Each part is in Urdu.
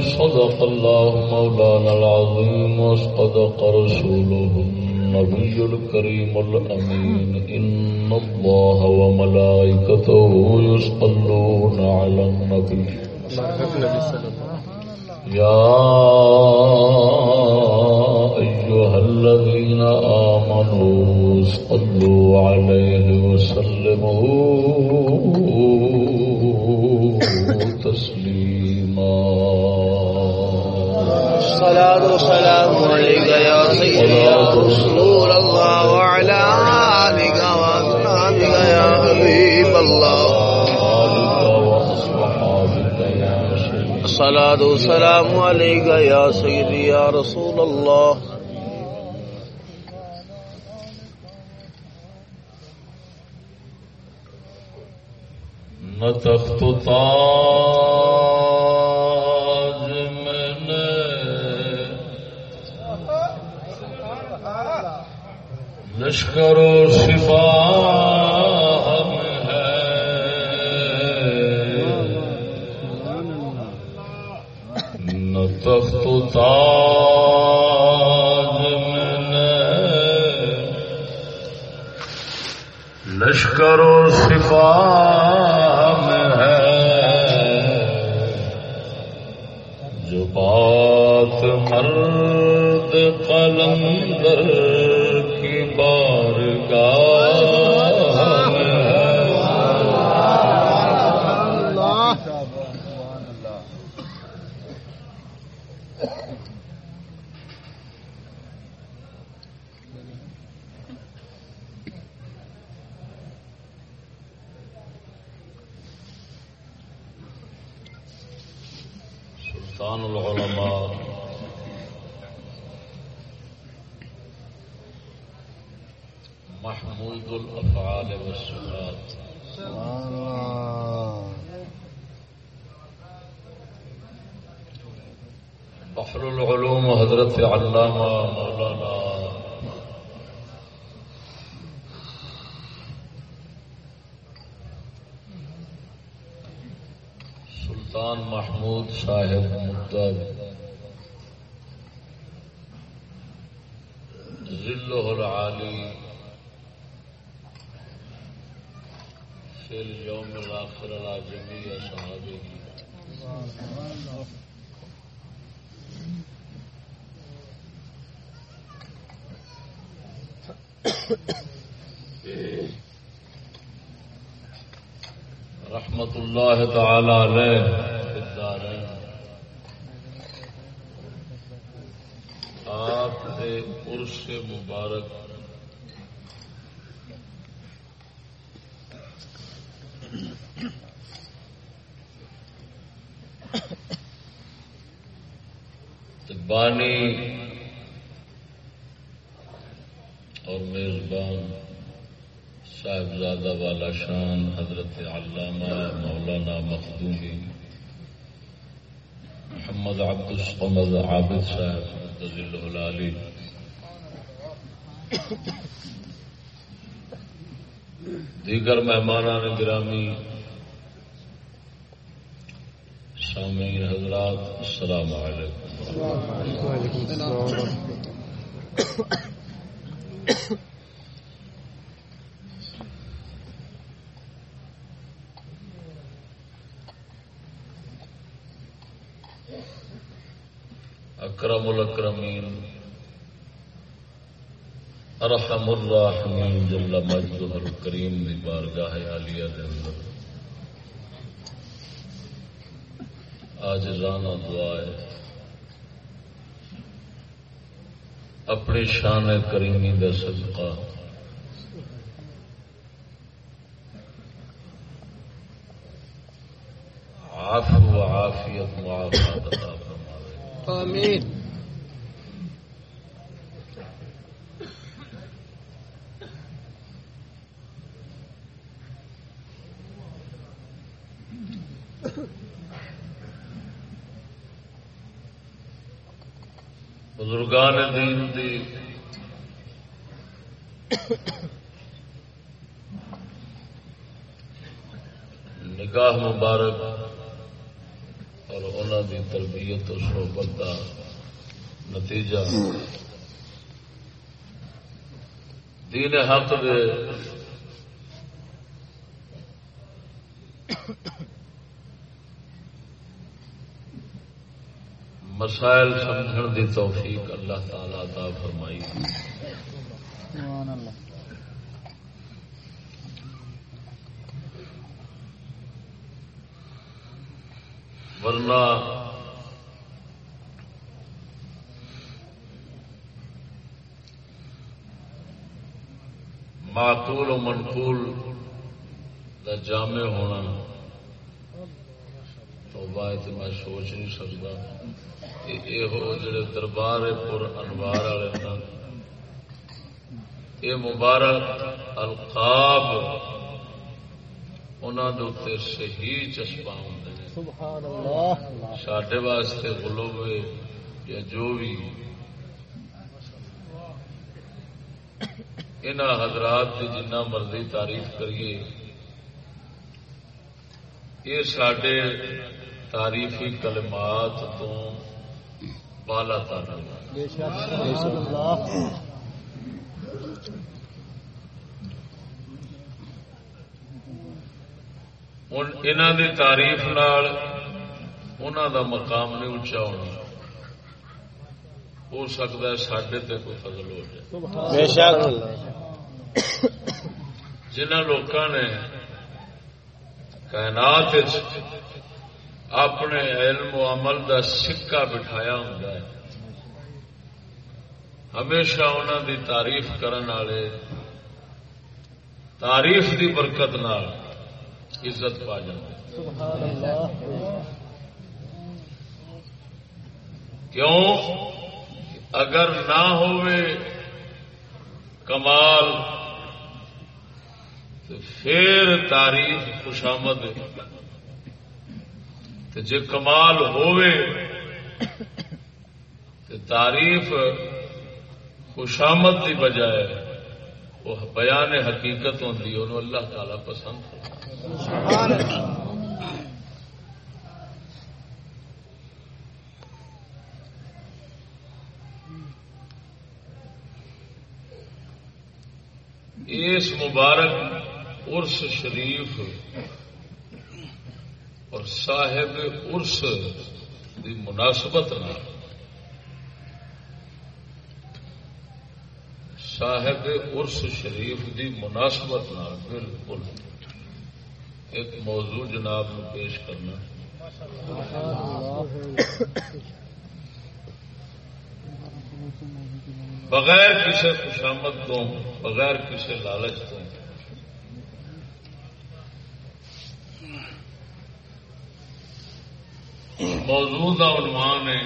صدق الله مولانا العظيم وصدق رسوله النبي الكريم الأمين إن الله وملائكته يصلون على النبي يا أيها الذين آمنوا صلوا عليه وسلموا تسليما الصلاة والسلام عليك يا سيدي يا رسول الله وعلى آلك وأصحابك يا حبيب الله. الصلاة والسلام عليك يا سيدي يا رسول الله. نتخت لشکر و سپاہ میں ہے نتخت تاج میں لشکر و سپاہ میں ہے جو بات مرد قلندر کی بانی اور میزبان صاحبزادہ والا شان حضرت علامہ مولانا مخدومی محمد عبد الصمد عابد صاحب العلی دیگر مہمان گرامی، سامعین حضرات، السلام علیکم۔ اکرم الاکرمین، ارحم الراحمین جل مجدہ الکریم، دی بارگاہ عالیہ دے اندر۔ آج رانا دعا ہے۔ اپنی شان کریمی کا صدقہ۔ آف و عافیت معافات عطا فرماوے آمین بزرگان دین دی نگاہ مبارک اور انہوں دی تربیت و صحبت کا نتیجہ دین حق دے۔ مسائل سمجھن دی توفیق اللہ تعالی عطا فرمائی۔ ورنہ معقول و منقول کا جامع ہونا تو بات میں سوچ نہیں سکتا یہ جڑے دربار پور انوار والے یہ مبارک القاب انہوں کے صحیح چشپا ہوں سڈے واسطے گلوے یا جو بھی۔ ان حضرات کی جنہ مرضی تعریف کریے، یہ سڈے تاریخی کلمات تو بالا ان کی تاریف دا مقام نہیں اچا ہونا۔ ہو سکتا ہے سڈے تے کوئی فضل ہو جائے۔ جنہ لوگ نے کائنات اپنے علم و عمل دا سکا بٹھایا ہوں ہمیشہ انہوں دی تعریف کرن والے تعریف دی برکت نال عزت پا جائے کیوں؟ اگر نہ ہوئے کمال، تو پھر تاریخ خوشامد جے کمال ہووے تعریف خوشامد کی بجائے وہ بیان حقیقت ہوتی انہوں اللہ تعالی پسند اس مبارک ارس شریف اور صاحب ارس دی مناسبت نہ صاحب ارس شریف دی مناسبت نہ بالکل ایک موضوع جناب نو پیش کرنا۔ بغیر کسی خوشامد تو بغیر کسی لالچ تو موضوع کا عنوان ہے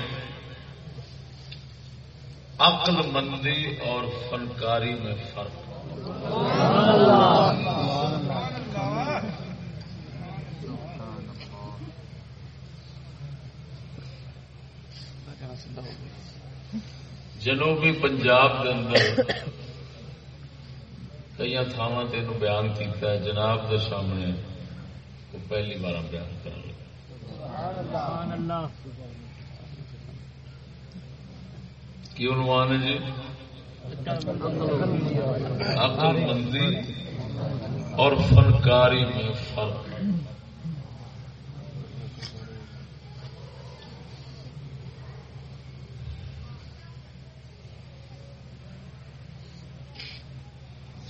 عقل مندی اور فنکاری میں فرق۔ جنوبی پنجاب کے اندر کئی تھاوا تین بیان کیتا ہے جناب کے سامنے وہ پہلی بار بیان کر کی عنوان ہے جی؟ عقل مندی اور فنکاری میں فرق۔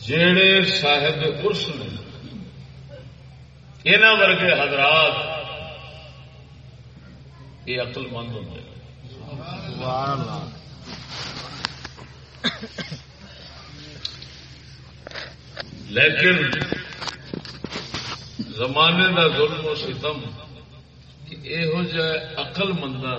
جڑے صاحب ارس نے یہاں ورگے حضرات یہ اقل مند ہوتے لیکن زمانے کا ظلم و ستم کہ یہو جہ اقل مندوں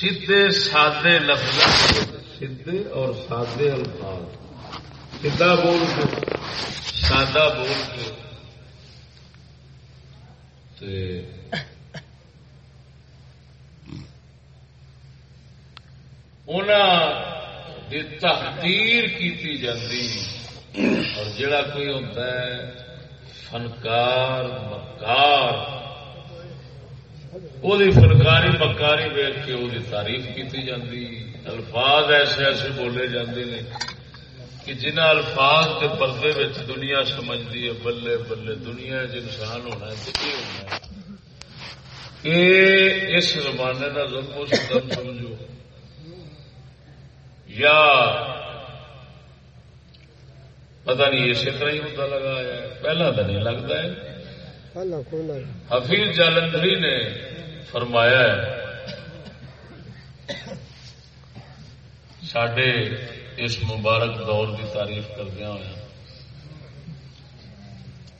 سیدھے سادے لفظ سیدھے اور سادے الفاظ۔ سیدھا بول کے۔ سادہ بول کے۔ تحقیر کی جاتی اور جڑا کوئی ہوتا ہے، فنکار، مکار۔ وہ فنکاری مکاری ویچ کے وہ تعریف کی جاتی الفاظ ایسے ایسے بولے جاندے نے کہ جنہ الفاظ کے پردے میں دنیا سمجھتی ہے بلے بلے دنیا انسان ہونا ہے یہ ہونا ہے کہ اس زمانے کا ظلم و ستم سمجھو یا پتہ نہیں اسی طرح ہی ہوتا لگا ہے پہلا تو نہیں لگتا ہے حفیظ جالندری نے فرمایا سڈے اس مبارک دور کی تعریف کردیا ہوا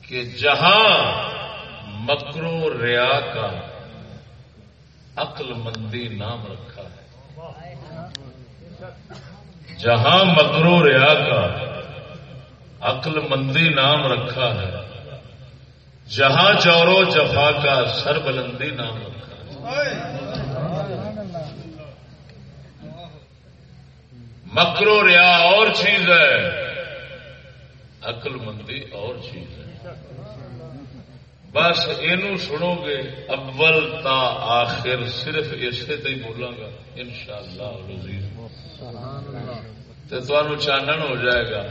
کہ جہاں مکرو ریا کا عقل مندی نام رکھا ہے، جہاں مکرو ریا کا عقل مندی نام رکھا ہے جہاں چورو جفا کا سر بلندی نام رکھا۔ مکرو ریا اور چیز ہے۔ عقل مندی اور چیز ہے۔ بس یہ سنو گے، اول تا آخر صرف اسے تے بولاں گا ان شاء اللہ تو چانن ہو جائے گا۔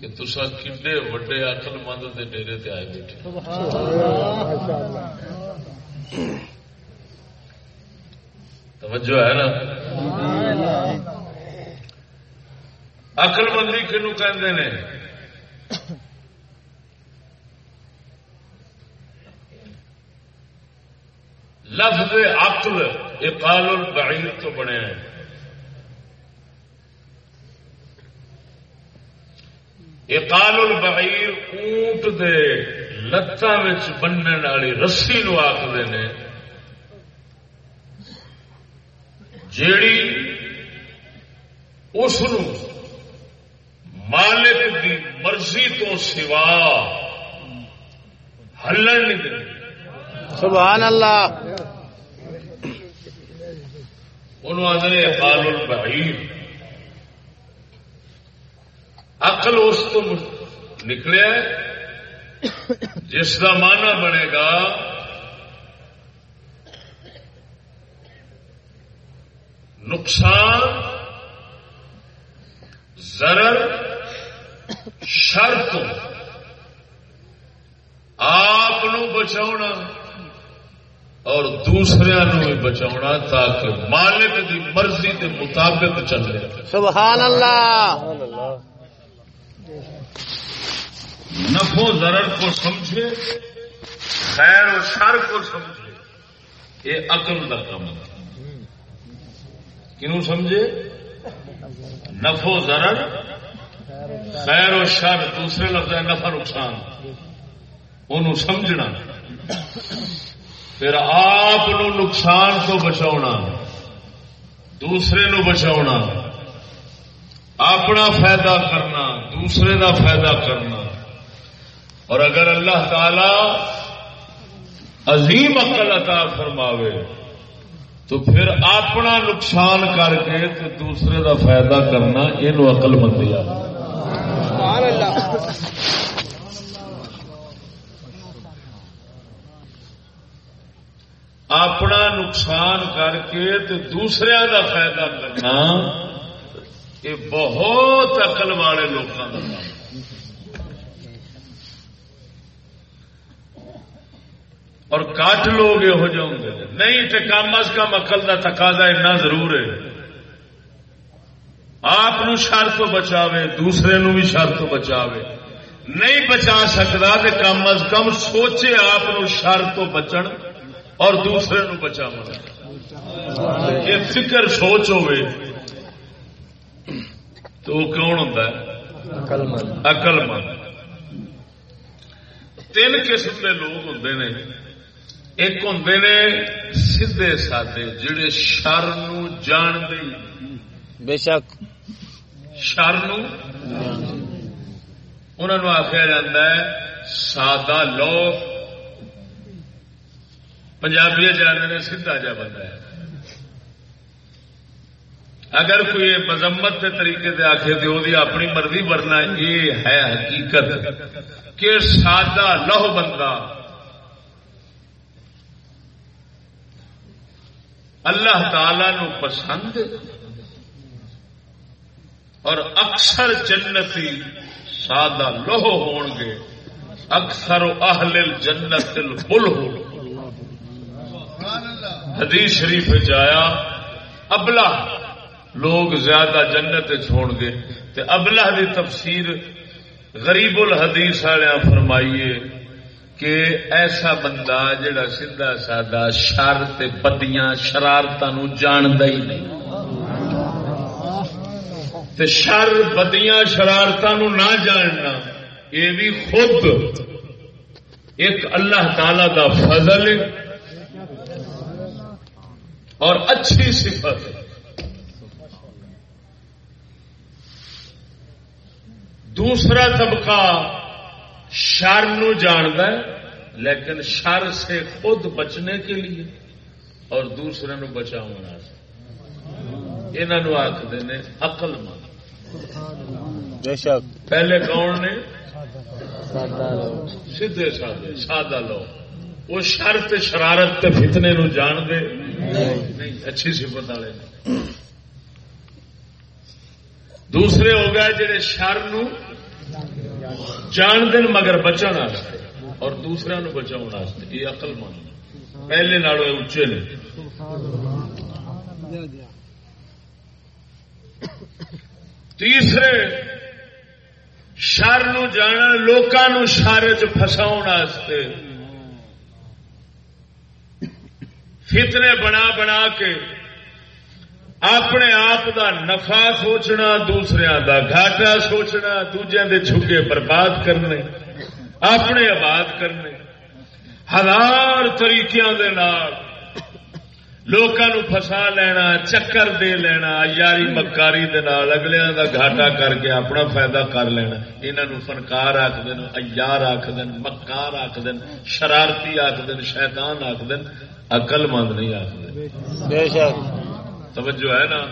کہ تسا کھے وڈے اقل مند کے ڈیری تے آئے بیٹھے۔ توجہ ہے نا؟ اقل مندی کنو کہ لفظ عقل اقال البعیر تو بنے ہیں۔ اقال البعیر اونٹ دے لتان بننے والی رسی نو آخر نے جیڑی اس مالک کی مرضی تو سوا ہلن نہیں دے سبحان اللہ۔ انہوں آدھے اقال البعیر۔ اقل اس تو نکلے جس کا معنی بنے گا نقصان ضرر شرط آپ بچا اور دوسرے بھی بچا تاکہ مالک کی مرضی کے مطابق چلے سبحان اللہ۔ نفو ضرر کو سمجھے، خیر و شر کو سمجھے، یہ عقل کا کام کنو سمجھے؟ نفو ضرر، خیر و شر، دوسرے لفظ ہے نفع نقصان۔ ان سمجھنا۔ پھر آپ نقصان تو بچا دوسرے نو بچا اپنا فائدہ کرنا، دوسرے دا فائدہ کرنا۔ اور اگر اللہ تعالی عظیم عقل عطا فرماوے، تو پھر اپنا نقصان کر کے تو دوسرے دا فائدہ کرنا یہ عقل مندی آ اپنا نقصان کر کے تو دوسرے کا فائدہ کرنا یہ بہت اقل والے لوگوں کا اور کٹ لوگ یہو جہ ہوں نہیں تو کم از کم اقل کا تقاضا اتنا ضرور ہے۔ آپ شر تو بچاوے، دوسرے نو بھی شر تو بچاوے۔ نہیں بچا سکتا تو کم از کم سوچے آپ شر تو بچن اور دوسرے نو بچا یہ فکر سوچ ہوئے تو وہ کون ہوں اقل مند تین قسم کے لوگ ہوں نے۔ ایک ہوں نے سیدے سادے جڑے شر جان دے بے شک۔ شر انہوں آخیا جا سادہ لوگ۔ پنجابی جانے سیدھا جا بندہ ہے۔ اگر کوئی مذمت کے طریقے سے آخے تو وہ اپنی مرضی ورنا یہ ہے حقیقت کہ سادہ لوہ بندہ اللہ تعالی نو پسند اور اکثر جنتی سادہ لوہ ہون گے، اکثر اہل جنت البل ہو حدیث شریف جایا ابلا لوگ زیادہ جنت چھوڑ گے تے ابلا دی تفسیر غریب الحدیث والے فرمائیے کہ ایسا بندہ جڑا سیدھا سادہ شر تے بدیاں شرارت جانتا ہی نہیں۔ تے شر بدیاں شرارت نہ جاننا، یہ بھی خود ایک اللہ تعالی دا فضل اور اچھی صفت۔ دوسرا طبقہ شر نو جاند لیکن شر سے خود بچنے کے لیے اور دوسرے نو بچاؤ یہ آخر نے اقل مند۔ پہلے کون نے؟ سیدھے سادے سادہ لوگ۔ وہ شرط شرارت تے فتنے نو جان دے نہیں اچھی سفت والے دوسرے ہو گئے جڑے شر نو جان دن مگر بچن اور دوسرے نو بچاؤ یہ اقل مند پہلے نالوں اچے نے۔ تیسرے، شر نو جانا، لوکاں شر چ فساؤ فتنے بنا بنا کے اپنے آپ دا نفع سوچنا دوسرے دا گھاٹا سوچنا دوجے دے چھکے برباد کرنے، اپنے آباد کرنے۔ ہزار طریقوں دے لوگوں فسا لینا، چکر دے لینا، یاری مکاری دے نال اگلیاں دا گھاٹا کر کے اپنا فائدہ کر لینا۔ انہوں فنکار آخ دین ایار آخ دین مکار آخ دین شرارتی آخ دین شیطان آخ دین اقل مند نہیں آخر توجہ ہے نا؟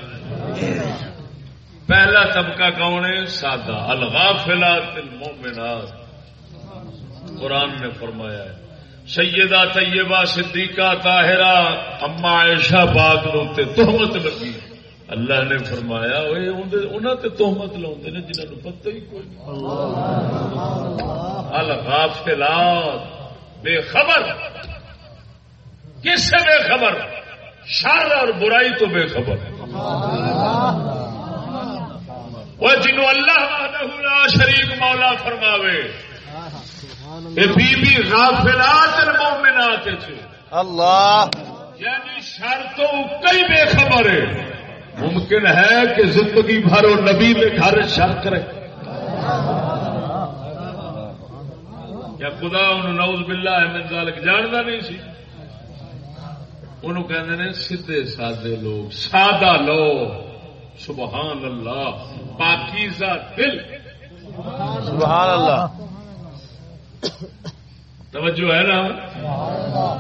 پہلا طبقہ کون ہے؟ سادہ الغافلات المؤمنات۔ قرآن نے فرمایا ہے، سیدہ طیبہ صدیقہ طاہرہ، اما عائشہ باغ روتے تہمت لگی۔ اللہ نے فرمایا انہوں تے تہمت لاؤں نے جنہوں پتہ ہی کوئی الغافلات، بے خبر۔ کس سے بے خبر؟ شر اور برائی تو بے خبر وہ جنو اللہ شریف مولا فرماوے بی بی غافلات المومنات اللہ۔ یعنی شر تو کئی بے خبر ہے۔ ممکن ہے کہ زندگی بھر اور نبی میں گھر شر کرے۔ کیا خدا ان نوز باللہ ہے من ذالک جانتا نہیں سی۔ انہوں کہتے ہیں سیدے سادے لوگ سادہ لو سبحان اللہ پاکیزہ دل۔ سبحان اللہ۔ توجہ ہے نا؟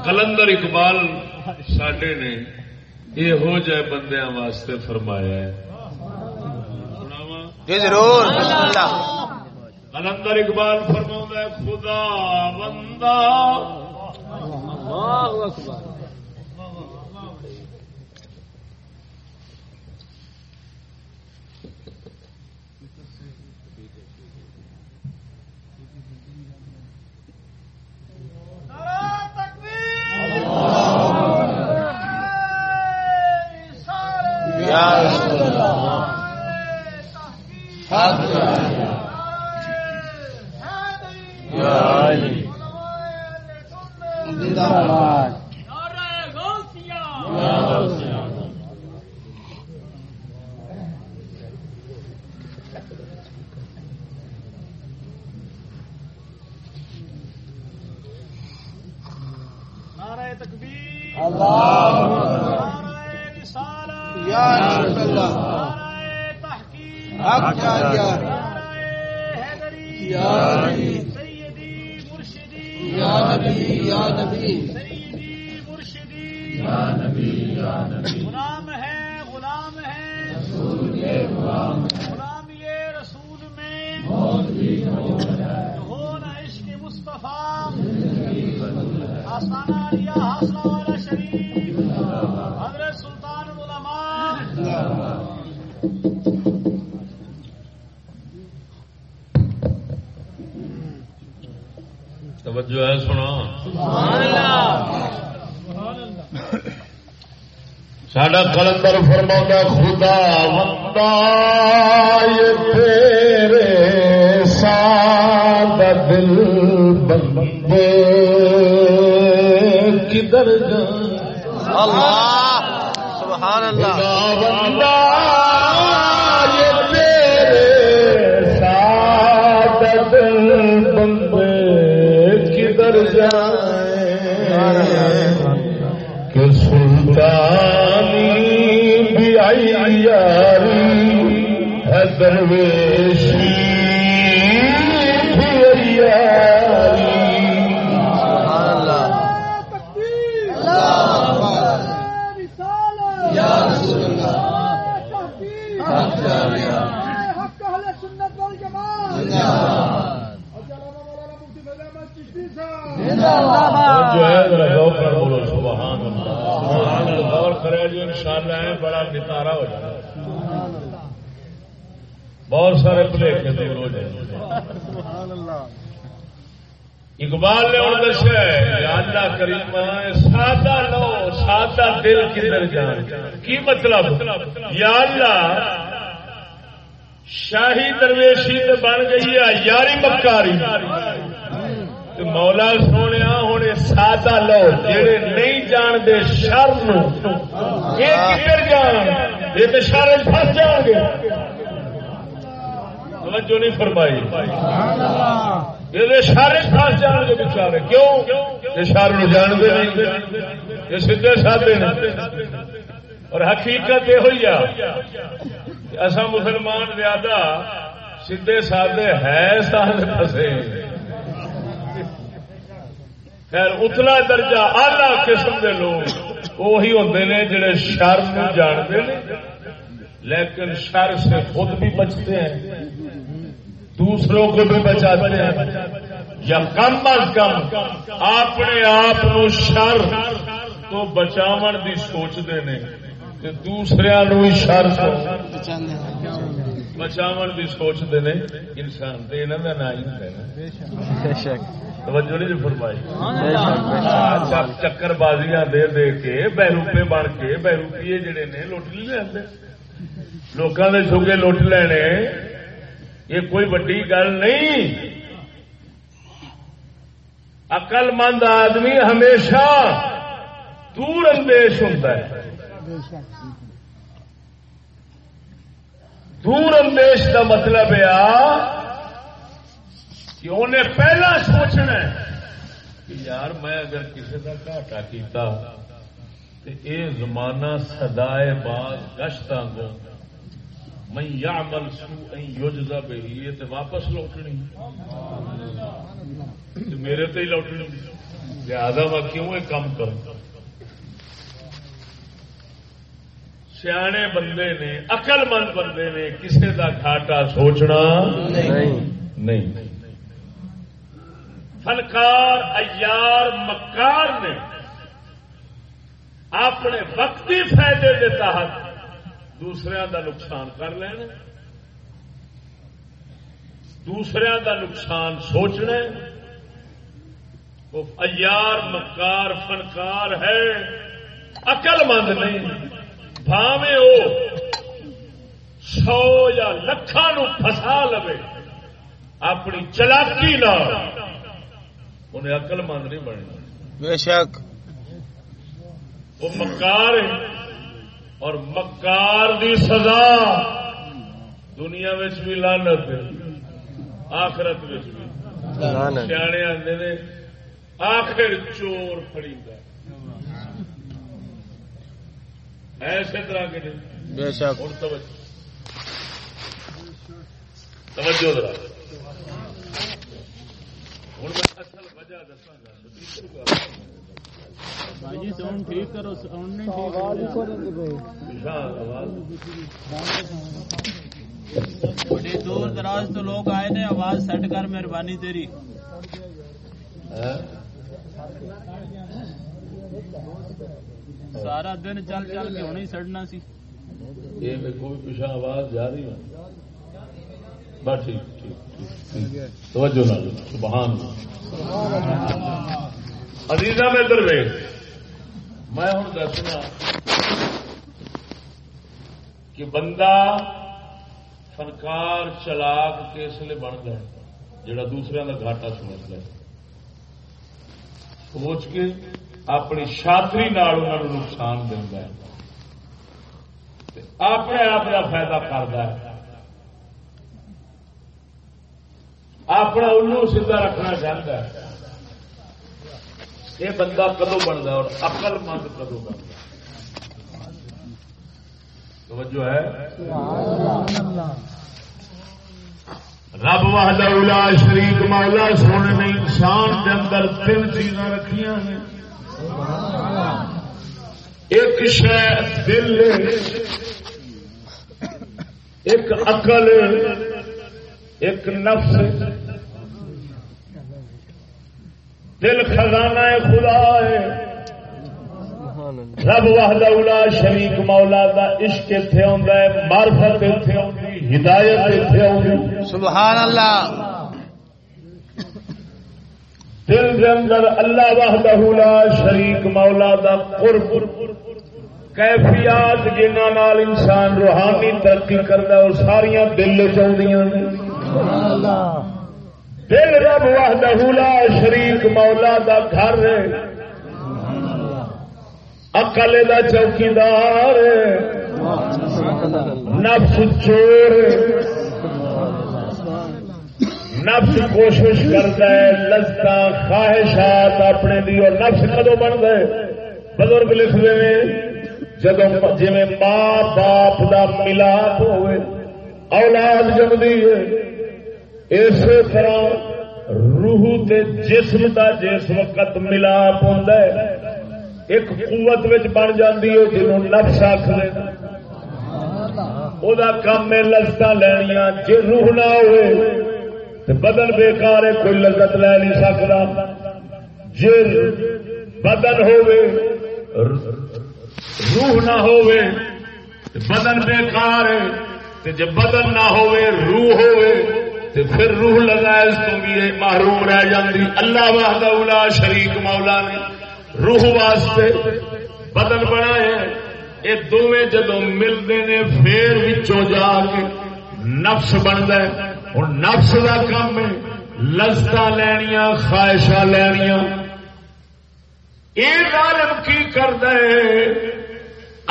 کلندر اقبال سڈے نے یہ ہو جائے بندیاں واسطے فرمایا ہے؟ جی ضرور کلندر اقبال فرما ہے خدا بندہ۔ یا رسول اللہ یا رسول اللہ حق یا نبی یا نبی۔ ساڈا کلندر فرما خدا بندہ یہ تیرے ساد دل بندے کدھر جان اللہ سبحان اللہ خدا دل بندے کدھر جائیں بھی آئی یاری ہے درویشی بھی آئی یاری سبحان اللہ یا رسول اللہ حق یا سنت والجماعت زندہ جو ہے ذرا غور کر بولو سبحان اللہ سبحان اللہ غور کرے جو انشاءاللہ ہے بڑا نتارا ہو جائے بہت سارے پلیٹ کے دور ہو جائیں اقبال نے اور دسیا اللہ کریم سادہ لو، سادہ دل کدھر جان۔ کی مطلب؟ یا اللہ، شاہی درویشی تے بن گئی ہے، یاری مکاری۔ مولا سونے ہوں سادہ لو جڑے نہیں جانتے شر یہ کدھر جان؟ یہ تو شر پس جان گے۔ توجہ نہیں فرمائی۔ جان گے بچارے کیوں یہ جانتے نہیں یہ سادے اور حقیقت یہ ہوئی اصا مسلمان زیادہ سیدھے سادے ہے سادے پسے خیر اتلا درجہ آلہ قسم کے لوگ وہی ہوتے ہیں جڑے شر جانتے ہیں لیکن شر سے خود بھی بچتے ہیں دوسروں کو بھی بچاتے ہیں۔ یا کم از کم اپنے آپ شر تو بچاو دی سوچتے ہیں دوسرے شر بچاو دی سوچتے ہیں انسان تو یہاں کا نا ہی ہوتا ہے توجہ نہیں فرمائی۔ چک- چکر بازیاں دے دے کے بہروپے بن کے بہروپیے جڑے نے لے لوگوں کے چوگے لٹ لینے۔ یہ کوئی وڈی گل نہیں۔ عقل مند آدمی ہمیشہ دور اندیش ہوتا ہے۔ دور اندیش کا مطلب ہے کہ انہیں پہلا سوچنا ہے کہ یار میں اگر کسی کا گھاٹا کیتا اے زمانہ سدائے باز گشتاں کو میں یا مل سو یوجدا بہی یہ تے واپس لوٹنی۔ میرے تے ہی لوٹنی۔ لہذا میں کیوں یہ کام کروں؟ سیانے بندے نے اقل مند بندے نے کسے دا گھاٹا سوچنا نہیں۔ فنکار ایار مکار نے اپنے وقتی فائدے کے تحت دوسرے دا نقصان کر لینا دوسرے دا نقصان سوچنا وہ ایار مکار فنکار ہے۔ اقل مند نہیں۔ بھاوے سو یا لکھا نو فسا لو اپنی چلاکی نہ انہیں اقل مند نہیں بننا۔ بے شک۔ وہ مکار ہے۔ اور مکار دی سزا دنیا بھی لانت آخرت بھی۔ سیانے نے آخر چور فری ایسے طرح کے توجہ۔ ذرا۔ ہوں میں اصل وجہ دساگا جی ساؤنڈ ٹھیک کرو ساؤنڈ نہیں بڑی دور دراز تو لوگ آئے نے آواز سیٹ کر مہربانی تیری۔ سارا دن چل چل کے ہونا ہی سڑنا سی۔ یہ پیچھا آواز جا رہی ہے۔ بس ٹھیک ٹھیک توجہ نہ سبحان عزیزہ میں ادھر ویگ میں ہوں دسنا کہ بندہ فنکار چلاک کس لیے بن گئے جڑا دوسرے کا گھاٹا سمجھ گئے سوچ کے اپنی شاطری نقصان دینا اپنے آپ کا فائدہ کرتا ہے۔ اپنا الو سیدا رکھنا چاہتا ہے۔ یہ بندہ کدو بنتا اور اقل مند کدو بنتا توجہ ہے؟ رب واہدہ شریک مولا سونے نے انسان کے اندر تین چیزاں رکھیاں ہیں۔ ایک شہ دل ایک عقل ایک نفس دل خزانہ خدا ہے۔ رب وحدہ اولا شریک مولا دا عشق اتنے آتا ہے مارفت اتنے آتی ہدایت اتنے آتی سبحان اللہ۔ دل دے اندر اللہ وحدہ لا شریک مولا دا قرب کیفیات جنہ نال انسان روحانی ترقی کرتا وہ ساریا دل چاہدیاں نے۔ دل رب وحدہ لا شریک مولا دا گھر اکل دا چوکیدار نفس چور نفس کوشش کرتا ہے۔ لذت خواہشات اپنے دی اور نفس کدو بن گئے بزرگ لکھ رہے جب جی ماں باپ کا ملاپ ہوئے، اولاد جمدی ہے۔ اسی طرح روح تے جسم کا جس وقت ملاپ ہوتا ہے ایک قوت بن جاتی ہے جنہوں نفس آخر وہ کام ہے لذت لینیا جی روح نہ ہوئے بدن بیکار ہے کوئی لذت لے نہیں سکتا جی بدن روح نہ بدن بیکار ہے۔ جب بدن نہ روح تے پھر روح لگا تو بھی محروم رہ جاتی اللہ واہدہ شریک مولا نے روح واسطے بدن بنایا یہ دونوں جدو ملتے ہیں، پھر جا کے نفس بنتا ہے۔ ہوں نفس کا کام ہے لذت لینیا خواہشاں لینیا یہ ظالم کی کرد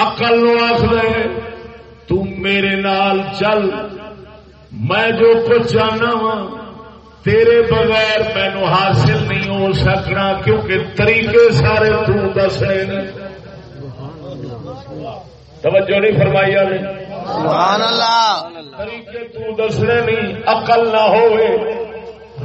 اقل آخر میرے نال چل۔ میں جو کچھ جانا وا تیرے بغیر مینو حاصل نہیں ہو سکنا کیونکہ طریقے سارے تسنے توجہ نہیں فرمائی والے سبحان اللہ۔ طریقے تو دسنے نہیں عقل نہ ہوئے۔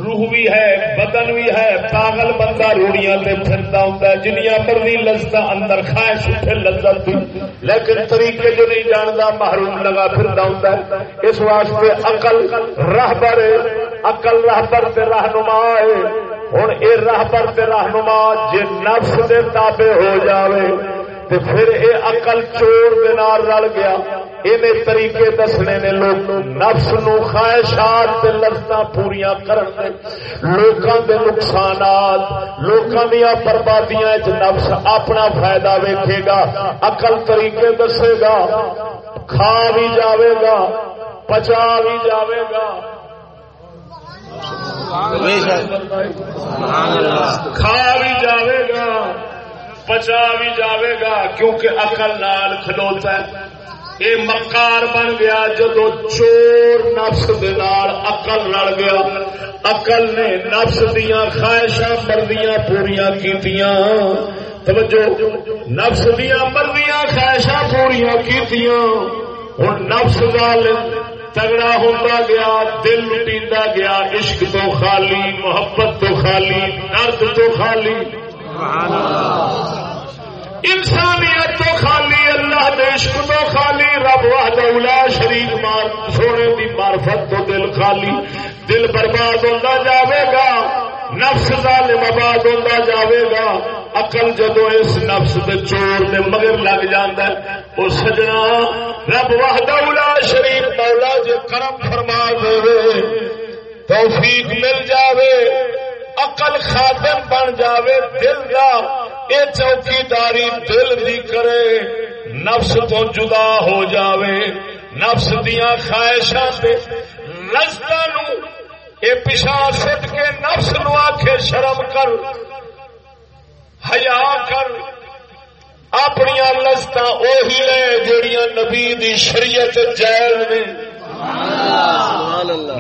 روح بھی ہے، بدن بھی ہے، پاگل بندہ روڑیاں تے پھرتا ہوندا ہے، جنیاں مرضی لذت اندر، خواہش اٹھے لذت دی۔ لیکن طریقے جو نہیں جاندا، محروم لگا پھردا ہوندا ہے۔ اس واسطے عقل راہبر عقل راہبر تے رہنما ہے۔ ہن اے راہبر تے رہنما جے نفس دے تابع ہو جاوے، تے پھر اے عقل چور دے نال رل گیا۔ اینے طریقے دسنے نے لوگ نفس نو خواہشات تے لذتاں پوریاں کرن دے۔ لوکاں دے نقصانات، لوکاں دیاں بربادیاں وچ نفس اپنا فائدہ ویکھے گا، عقل طریقے دسے گا، کھا بھی جاوے گا، پچا بھی جاوے گا۔ کھا بھی جاوے گا، پچا بھی جاوے گا، کیونکہ عقل نال کھلوتا ہے۔ اے مکار بن گیا جدو چور نفس دے نال عقل لڑ گیا۔ عقل نے نفس دیاں خواہشاں مرضیاں پوریاں کیتیاں۔ توجہ، نفس دیاں مرضیاں خواہشاں پوریاں کیتیاں۔ ہن نفس ظالم تگڑا ہوتا گیا، دل لٹیندا گیا، عشق تو خالی، محبت تو خالی درد تو خالی۔ سبحان اللہ۔ انسانیت تو خالی، اللہ دے عشق تو خالی، رب وحدہ اولا شریف مار، سونے دی معرفت تو دل خالی۔ دل برباد ہوتا جاوے گا، نفس ظالم آباد ہوتا جاوے گا۔ عقل جدو اس نفس دے چور دے مگر لگ جاندا ہے او سجنا۔ رب وحدہ اولا شریف مولا جے کرم فرما دے، توفیق مل جاوے، عقل خاتم بن جاوے، دل دا اے چوکیداری دل دی کرے، نفس تو جدا ہو جاوے۔ نفس دیاں خواہشاں تے لذتاں نو اے پیشا سٹ کے نفس نو آکھے شرم کر، حیا کر۔ اپنی لذتاں اوہی لے جڑیاں نبی دی شریعت جائز نے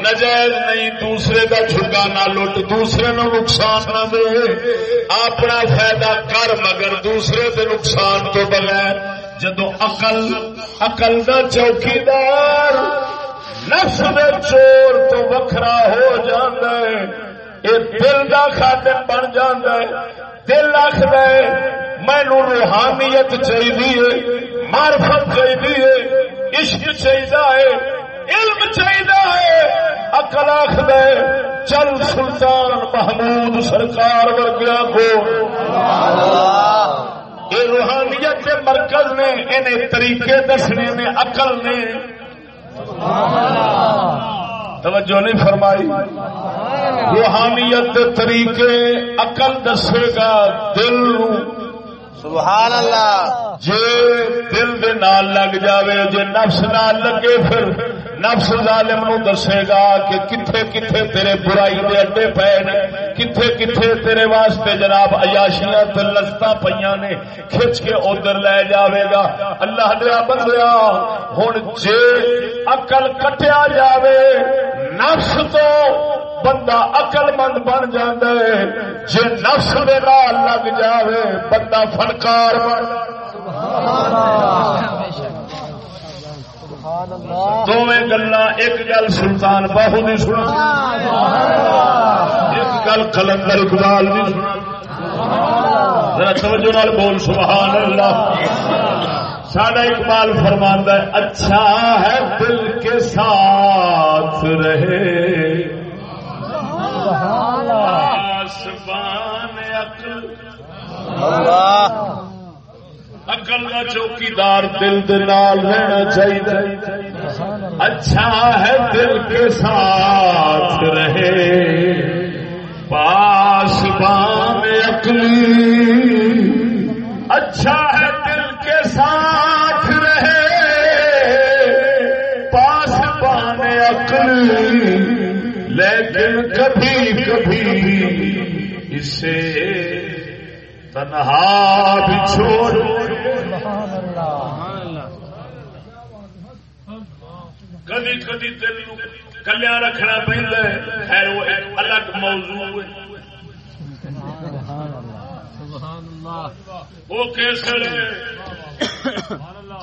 نجائز نہیں، دوسرے کا جھگا نہ لٹ، دوسرے نو نقصان نہ دے۔ اپنا فائدہ کر، مگر دوسرے دے نقصان تو بغیر جدو عقل عقل دا چوکیدار، نفس دے چور تو وکھرا ہو جاندا ہے۔ اے دل دا خادم بن جاندا ہے۔ دل آخر مینو روحانیت چاہیے معرفت چاہیے عشق چاہیے علم چاہیے اکل آخد چل سلطان محمود سرکار ورگیا کو۔ یہ روحانیت کے مرکز نے انہیں طریقے دسنے نے، عقل نے۔ توجہ نہیں فرمائی۔ روحانیت طریقے، عقل دسے گا، دل نو سبحان اللہ۔ جے دل دے نال لگ جاوے، جے نفس نال لگے، پھر نفس ظالم نو دسے گا کہ کتھے کتھے تیرے برائی دے اڈے پے نے کتھے کتھے تیرے واسطے جناب عیاشیاں تے لذتاں پیاں نے کھچ کے ادھر لے جاوے گا۔ اللہ دیا بندیا ہن جے عقل کٹیا جاوے نفس تو بندہ عقل مند بن جاندے جے نفس دے نال لگ جاوے، بندہ فنکار بن۔ دونوں گلا ایک گل سلطان باہو نہیں سنا۔ ایک گل کلندر اقبال نہیں سنا۔ ذرا توجہ بول، سبحان اللہ۔ ساڈا اقبال فرماندا ہے اچھا ہے دل کے ساتھ رہے۔ آسمان عقل۔ اللہ عقل کا چوکیدار دل دے نال رہنا چاہیے اچھا ہے دل کے ساتھ رہے۔ پاس بام اچھا ہے ساتھ رہے پاس بام عقلی لیکن کبھی کبھی اسے تنہا بھی چھوڑ۔ کدی کدی دل کلیا رکھنا پہنتا ہے۔ خیر وہ ایک الگ موضوع ہے۔ وہ کیسے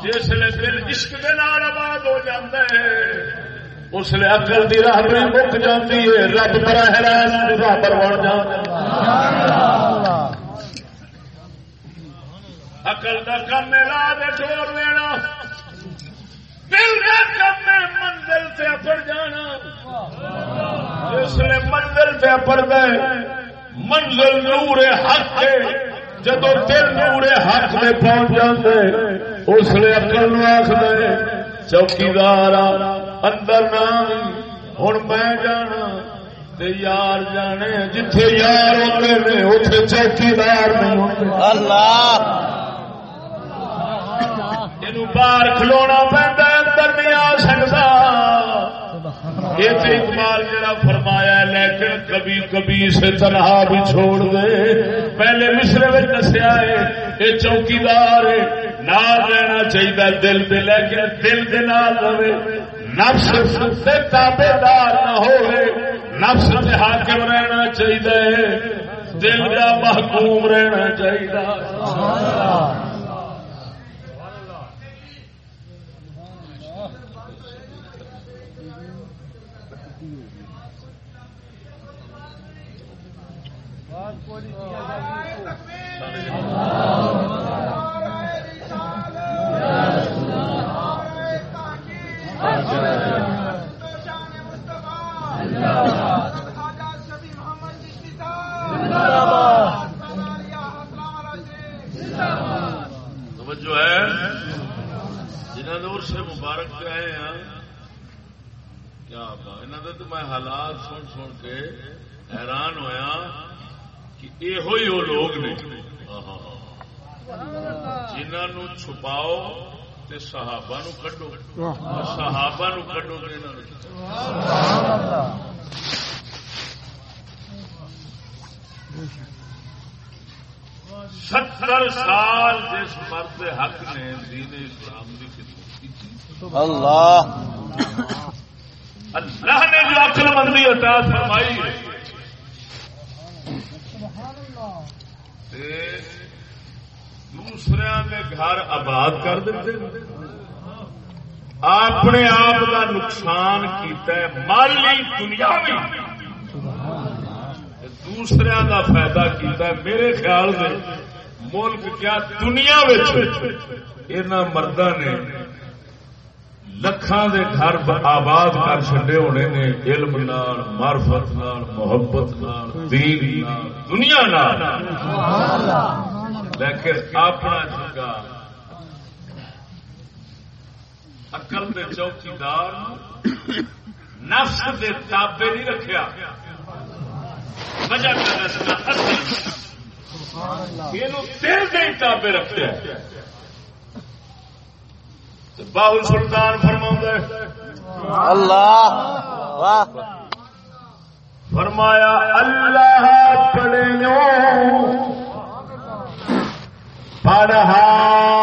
جس دل عشق کے نال آباد ہو جاتا ہے اس لیے اکل کی راہ بھی مک جاتی ہے، رب براہ راست راہ پر بن جاتا اکل کا کم لا دے چھوڑ دینا دل کا کم ہے، منزل سے اپڑ جانا۔ جس نے منزل سے اپڑ گئے منزل نور حق ہے۔ جدو دل نور حق میں پہنچ جاتے اس نے اکل نو آخر چوکیدار اندر نہ ہوں میں جانا تے یار جانے جتھے یار ہوتے نے اتنے چوکیدار نہیں ہوتے اللہ! یہ باہر کھلونا پہنتا اندر نہیں آ سکتا یہ اقبال جڑا فرمایا ہے، لیکن کبھی کبھی اسے تنہا بھی چھوڑ دے۔ پہلے مصرے میں دسیا ہے، یہ چوکیدار ہے، نال رہنا چاہیے دل دے، لیکن دل دے نال رہے۔ نفس سے تابے دار نہ ہوئے، نفس سے حاکم رہنا چاہیے دل کا محکوم رہنا چاہیے توجہ ہے۔ جنہوں نے عرصے مبارک پہ آئے ہیں کیا انہوں نے تو میں حالات سن سن کے حیران ہویا۔ کہ یہ وہ لوگ نے۔ جنہوں چھپاؤ تے صحابہ نو کڈو۔ صحابہ نو کڈو تے انہاں نو چھپاؤ۔ ستر سال جس مرد حق نے دین اسلام کی خدمت کی اللہ۔ اللہ نے جو عقل مندی عطا فرمائی ہے تے دوسرے کے گھر آباد کر دیتے اپنے آپ کا نقصان کیتا ہے مالی دنیا میں۔ دوسرے کا فائدہ کیتا ہے۔ میرے خیال میں ملک کیا دنیا ان مردوں نے لکھان دے گھر آباد کر چڈے ہونے نے، علم نال مارفت نال، محبت نال، دین نال، دنیا نال۔ لیکن اپنا جگہ اکل دے چوکیدار نفس دے تابے نہیں رکھیا۔ وجہ دل دے تابے رکھتے باہل سلطان فرما اللہ۔ فرمایا اللہ پڑے Panaha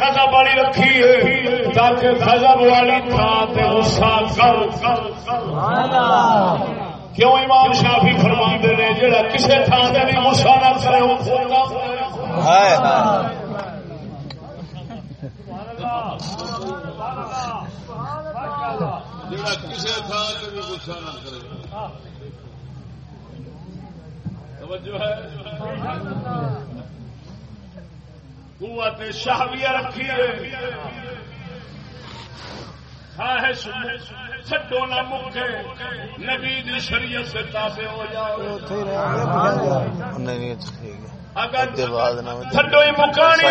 غضب والی رکھی ہے، تاکہ غضب والی تھان تے غصہ کر۔ کیوں امام شافی فرماندے نے جڑا کسے تھان تے بھی غصہ نہ کرے، وہ کھوتا ہائے ہائے جڑا کسی تھان سے غصہ نہ کرے۔ توجہ ہے؟ قوت شہویہ رکھی ہے۔ خواہش چھڈو نہ مکے۔ نبی دی شریعت سے تابع ہو جاؤ۔ نہیں ٹھیک ہے اگر چھڈو ہی مکانی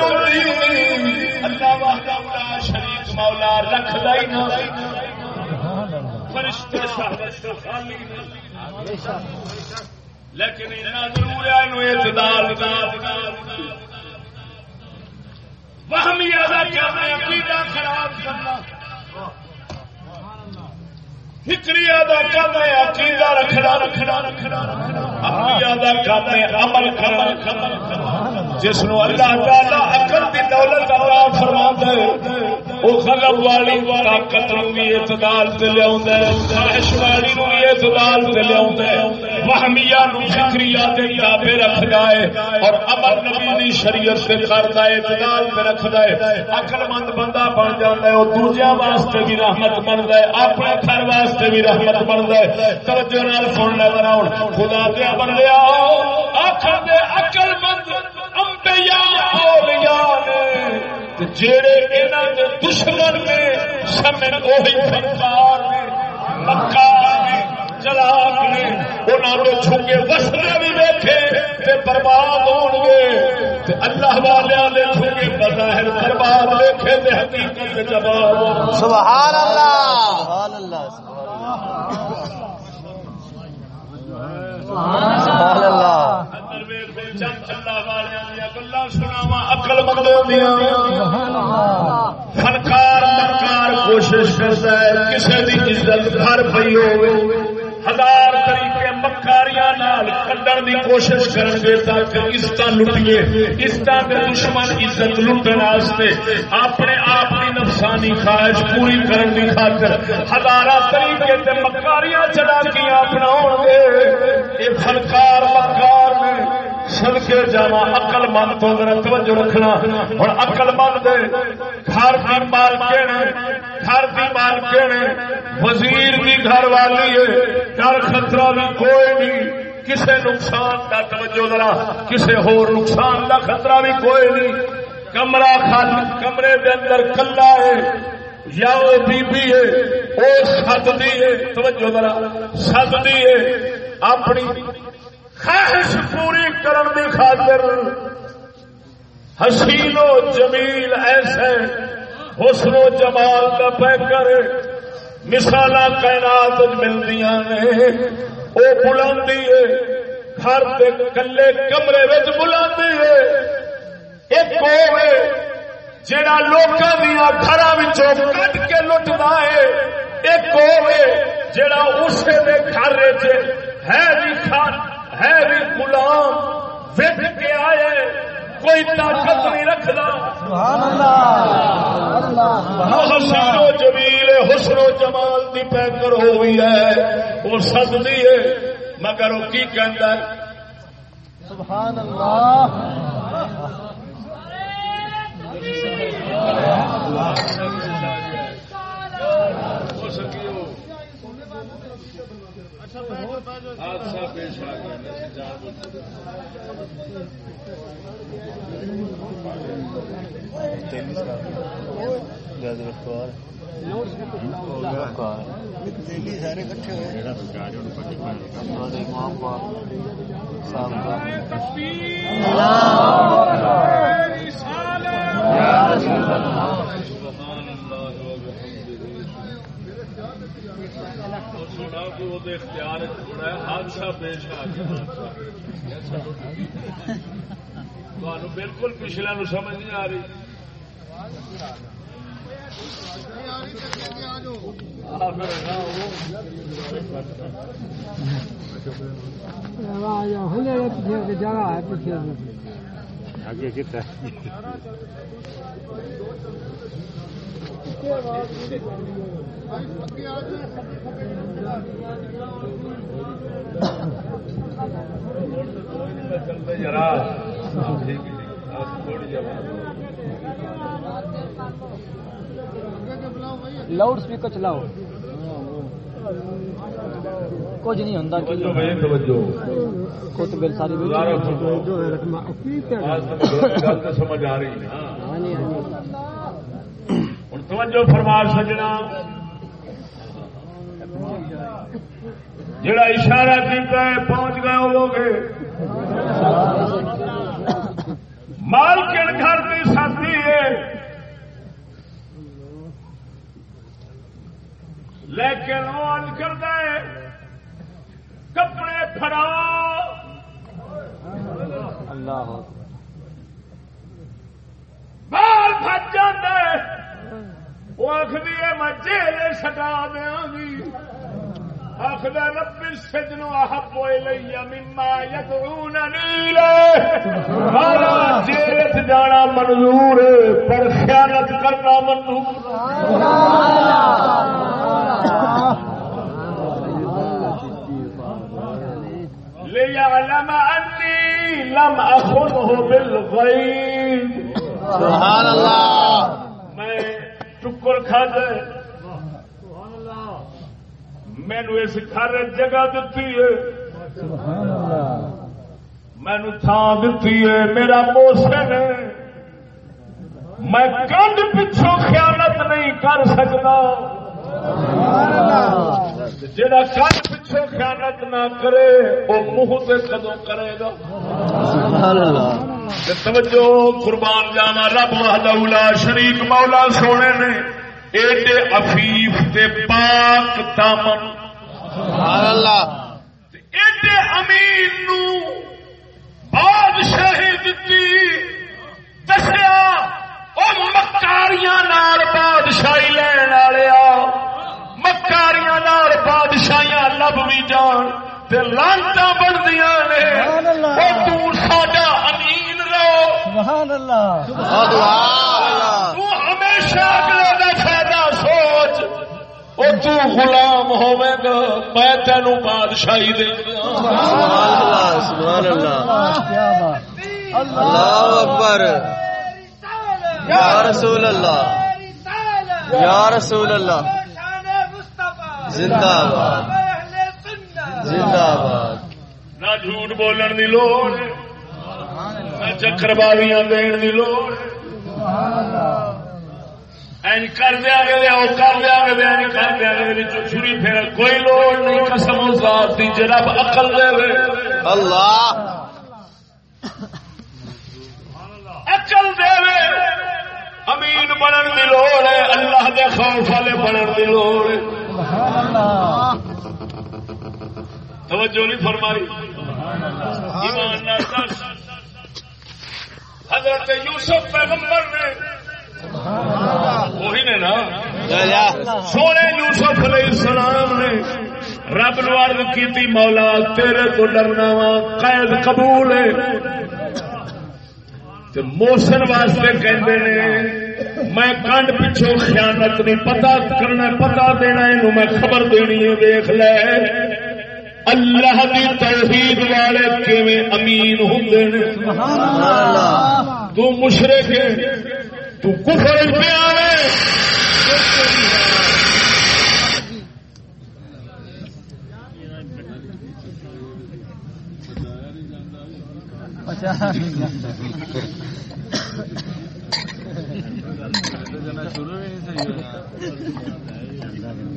اللہ وحدہ شریک مولا رکھ لائی نہ فرشتے شہادت سے خالی نہیں۔ لیکن ضرور ہے اعتدال عقیدہ خراب کرنا۔ فکری عقیدہ رکھنا رکھنا رکھنا عمل کرنا جس نو اللہ تعالی عقل دولت عطا فرما دے وہ غضب والی طاقت نو بھی اعتدال تے لیا خواہش والی نو بھی اعتدال تے لیا وہمیہ نو فکریہ دے تابع رکھدا ہے اور عمل نبی دی شریعت سے کردا ہے، اعتدال تے رکھدا ہے عقل مند بندہ بن جاندا ہے او دوجیاں واسطے بھی رحمت بندا ہے، اپنے گھر واسطے بھی رحمت بندا ہے۔ توجہ نال سن لے بناون خدا دے بندیا آکھر دے عقل مند انبیاء اولیاء نے جیڑے انہاں دے دشمن نے، سمن وہی فنکار نے مکار نے چلاک نے انہاں دے چھکے وسنے بھی تے برباد ہون گے تے اللہ والیاں دے چھکے بظاہر برباد ویکھے تے حقیقت جواب سبحان اللہ سبحان اللہ سبحان اللہ اکل فنکار فنکار کوشش کرتا ہے کسی کی عزت گھر پی ہو ہزار طریقے مکاریاں نال کڈن دی کوشش کرن گے تاکہ عزت لٹیے عزت کے دشمن عزت لٹن واسطے اپنے آپ کی نفسانی خواہش پوری کرن دی خاطر ہزار طریقے تے مکاریاں چلا کے اپناؤ گے یہ فنکار مکار نے سدکے جاوا اقل مند تو ذرا توجہ رکھنا۔ ہوں اقل مند دے گھر کی مالکن گھر کی مالکن وزیر کی گھر والی ہے ڈر خطرہ بھی کوئی نہیں۔ کسے نقصان کا توجہ ذرا، کسے ہور نقصان کا خطرہ بھی کوئی نہیں۔ کمرہ خالی کمرے دے اندر کلا ہے یا وہ بی بی ہے وہ سدی ہے۔ توجہ ذرا سدی ہے۔ اپنی خواہش پوری کرن دی خاطر حسین و جمیل ایسے حسن و جمال کا پہ کرے مثال کائنات ملدی نے۔ وہ بلندی ہے گھر کے کلے کمرے بچ بلندی ہے۔ ایک ہوئے جڑا لوکاں دیا گھر کٹ کے لٹتا ہے۔ ایک ہوئے جڑا اسے دے گھر ہے جی بھی کھان ہے بھی غلام وٹ کے آئے کوئی طاقت نہیں رکھتا۔ حسن و جمیل حسن و جمال دی پیکر ہوئی ہے وہ سد دی ہے۔ مگر وہ کی کہندا ہے؟ سبحان اللہ۔ حادثہ پیش آ گیا سونا کہ وہ اختیار ہے حادثہ پیش آ گیا بالکل پچھلے نو سمجھ نہیں آ رہی۔ جگہ ہے پیچھے آگے کتنا لاؤڈ اسپیکر چلاؤ کچھ نہیں ہوتا کت بل ساری سمجھ آ رہی ہوں توجہ فرما سجنا جڑا اشارہ کیتا ہے پہنچ گئے ہو گے مال کن گھر کی ساتھی ہے؟ لیکن وہ کرتا ہے کپڑے پھڑاؤ۔ اللہ۔ بال بچ جاتا ہے۔ وہ آخری ہے میں جیل سٹا دیا گی. آخر رب سجن احب الیہ مما یدعوننی مارا جیل جانا منظور پر خیانت کرنا منظور ليعلم أني لم أخنه بالغيب سبحان اللہ۔ میں ٹکر کھا دے مینو اس گھر جگہ دیتی ہے۔ مینو تھان دیتی ہے۔ میرا موسم میں کنڈ پچھوں خیانت نہیں کر سکتا۔ جڑا کنڈ پچھوں خیانت نہ کرے، وہ منہ سے کدو کرے گا۔ توجہ قربان جانا رب وحدہ شریک مولا سونے نے ایڈے افیف تے پاک دامن ایڈے امین نو بادشاہی دتی۔ دسیا او مکاریاں نال بادشاہی لین والے مکاریاں نال بادشاہیاں لب بھی جان تے لانتا بندیاں نے۔ او تو ساڈا سبحان اللہ۔ بہت اللہ۔ تو ہمیشہ اگلے کا فائدہ سوچ۔ وہ تو غلام ہوے گا میں تینو بادشاہی دے سبحان اللہ سبحان اللہ۔ کیا بات۔ اللہ اکبر۔ یا رسول اللہ۔ یا رسول اللہ۔ زندہ آباد۔ زندہ آباد۔ نہ جھوٹ بولن دی لوڑ چکر باویاں دین دی لوڑ این کر دیا گے وہ کر دیا این کر دیا گے چھری پھر کوئی لوڑ نہیں قسم و ذات دی جناب عقل دے وے اللہ۔ عقل دے وے امین بنن دی لوڑ ہے اللہ دے خوف والے بنن دی لوڑ ہے۔ توجہ نہیں فرمائی۔ ایمان نال حضرت یوسف پیغمبر نے وہی نے نا سونے یوسف علیہ السلام نے رب نو عرض کیتی مولا تیرے کو ڈرنا وا قید قبول ہے۔ تے موسن واسطے کہندے نے میں کنڈ پچھو خیانت نہیں پتا کرنا پتا دینا اینو میں خبر دینی ہے دیکھ لے۔ اللہ دی توحید والے کیویں امین ہوندے نے؟ تو مشرک ہے تو کفر پہ آوے۔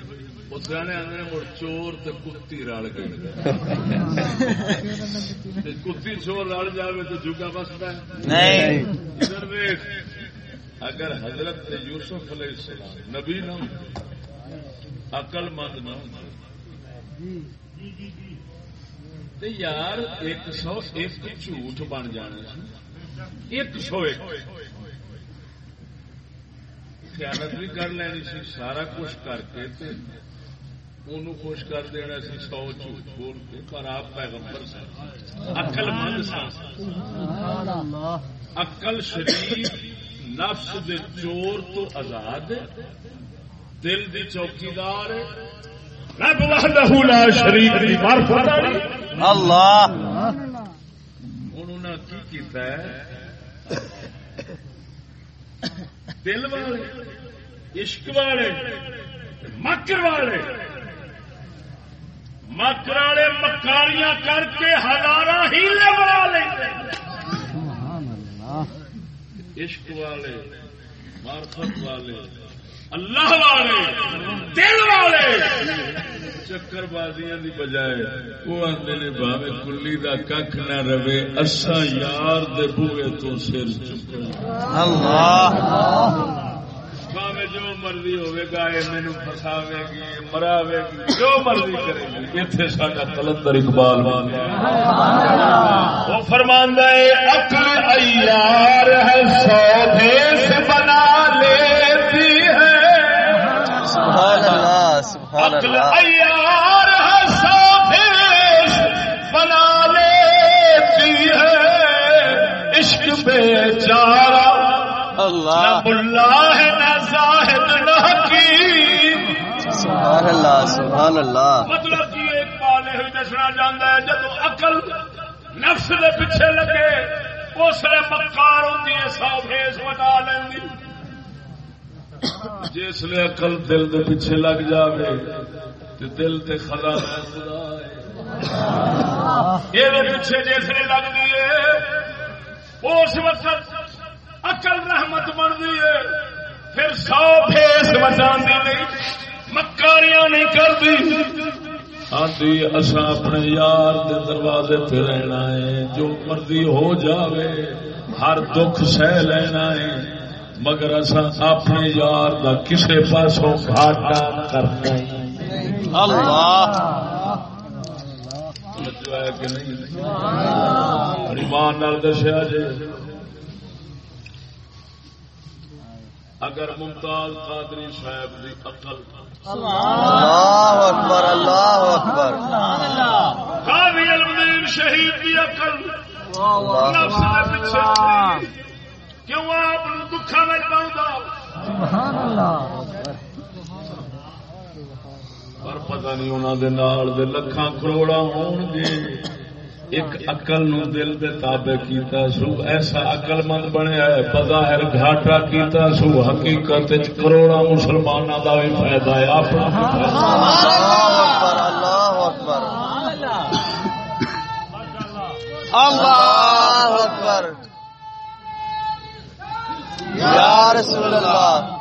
مڑ چور تے کتی رل گئے تے کتی چور رل جاوے تو جگا بستا ہے نہیں ادھر دیکھ اگر حضرت یوسف علیہ السلام نبی نہ ہوں عقل مند نہ ہوں تے یار ایک سو ایک جھوٹ بن جانا ایک سو ایک خیانت بھی کر لینی سی سارا کچھ کر کے تے انہوں خوش کر دینا سی سو جھوٹ بول کے پر آپ پیغمبر سن۔ عقل مند سن۔ عقل شریف نفس دے چور تو آزاد دل دی چوکیدار رب وحدہ لا شریک دی معرفت اللہ۔ انہوں نے کی کیتا ہے؟ دل والے عشق والے مکر والے۔ مکر والے مکاریاں کر کے ہزارہ ہیلے بنا لیں عشق والے مارفت والے اللہ والے دل والے۔ چکر بازیاں دی بجائے وہ آدھے نے بھاوے کلی دا کھ نہ رہے اسا یار دے بوئے تو سر چکا اللہ۔ جو مرضی ہوے گا یہ مینو فساوے گی مراوے گی جو مرضی کرے گی اتنے ساڈا کلندر اقبال وہ فرماندہ عقل ایار ہے سودے سے بنا لیتی ہے سبحان اللہ سبحان اللہ ایار ہے سودے بنا لیتی ہے عشق بیچارہ نہ اللہ ملا ہے سبحان اللہ سبحان اللہ مطلب کہ ایک پالے ہوئی دسنا چاہتا ہے جب اقل نفس دے پیچھے لگے اس نے مکار ہوتی ہے سو فیس بتا لینی جس نے اقل دل دے پیچھے لگ جاوے، تے دل تے خدا خدا یہ پیچھے جس نے لگ ہے اس وقت اقل رحمت بنتی ہے، پھر سو فیس بچا نہیں۔ مکاریاں نہیں کرتی۔ آدھی اصا اپنے یار دے دروازے پہ رہنا ہے۔ جو مرضی ہو جاوے ہر دکھ سہ لینا ہے۔ مگر اصا اپنے یار دا کسے پاسوں گھاٹا کرنا ہے۔ اللہ۔ ایمان نال دسیا جی اگر ممتاز قادری صاحب دی عقل اللہ اکبر اللہ اکبر۔ قاضی المدین شہید دی عقل۔ اللہ نفس دے پیچھے لگی۔ کیوں آپ دکھا میں پاؤں پر پتہ نہیں انہوں دے نال دے لکھاں کروڑا ہون گے۔ ایک عقل نو دل دے تابع کیتا سو ایسا عقل مند بنیا ہے بظاہر گھاٹا کیتا سو حقیقت وچ کروڑا مسلماناں دا بھی فائدہ ہے۔ اپنا۔ اللہ اکبر۔ اللہ اکبر۔ یا رسول اللہ۔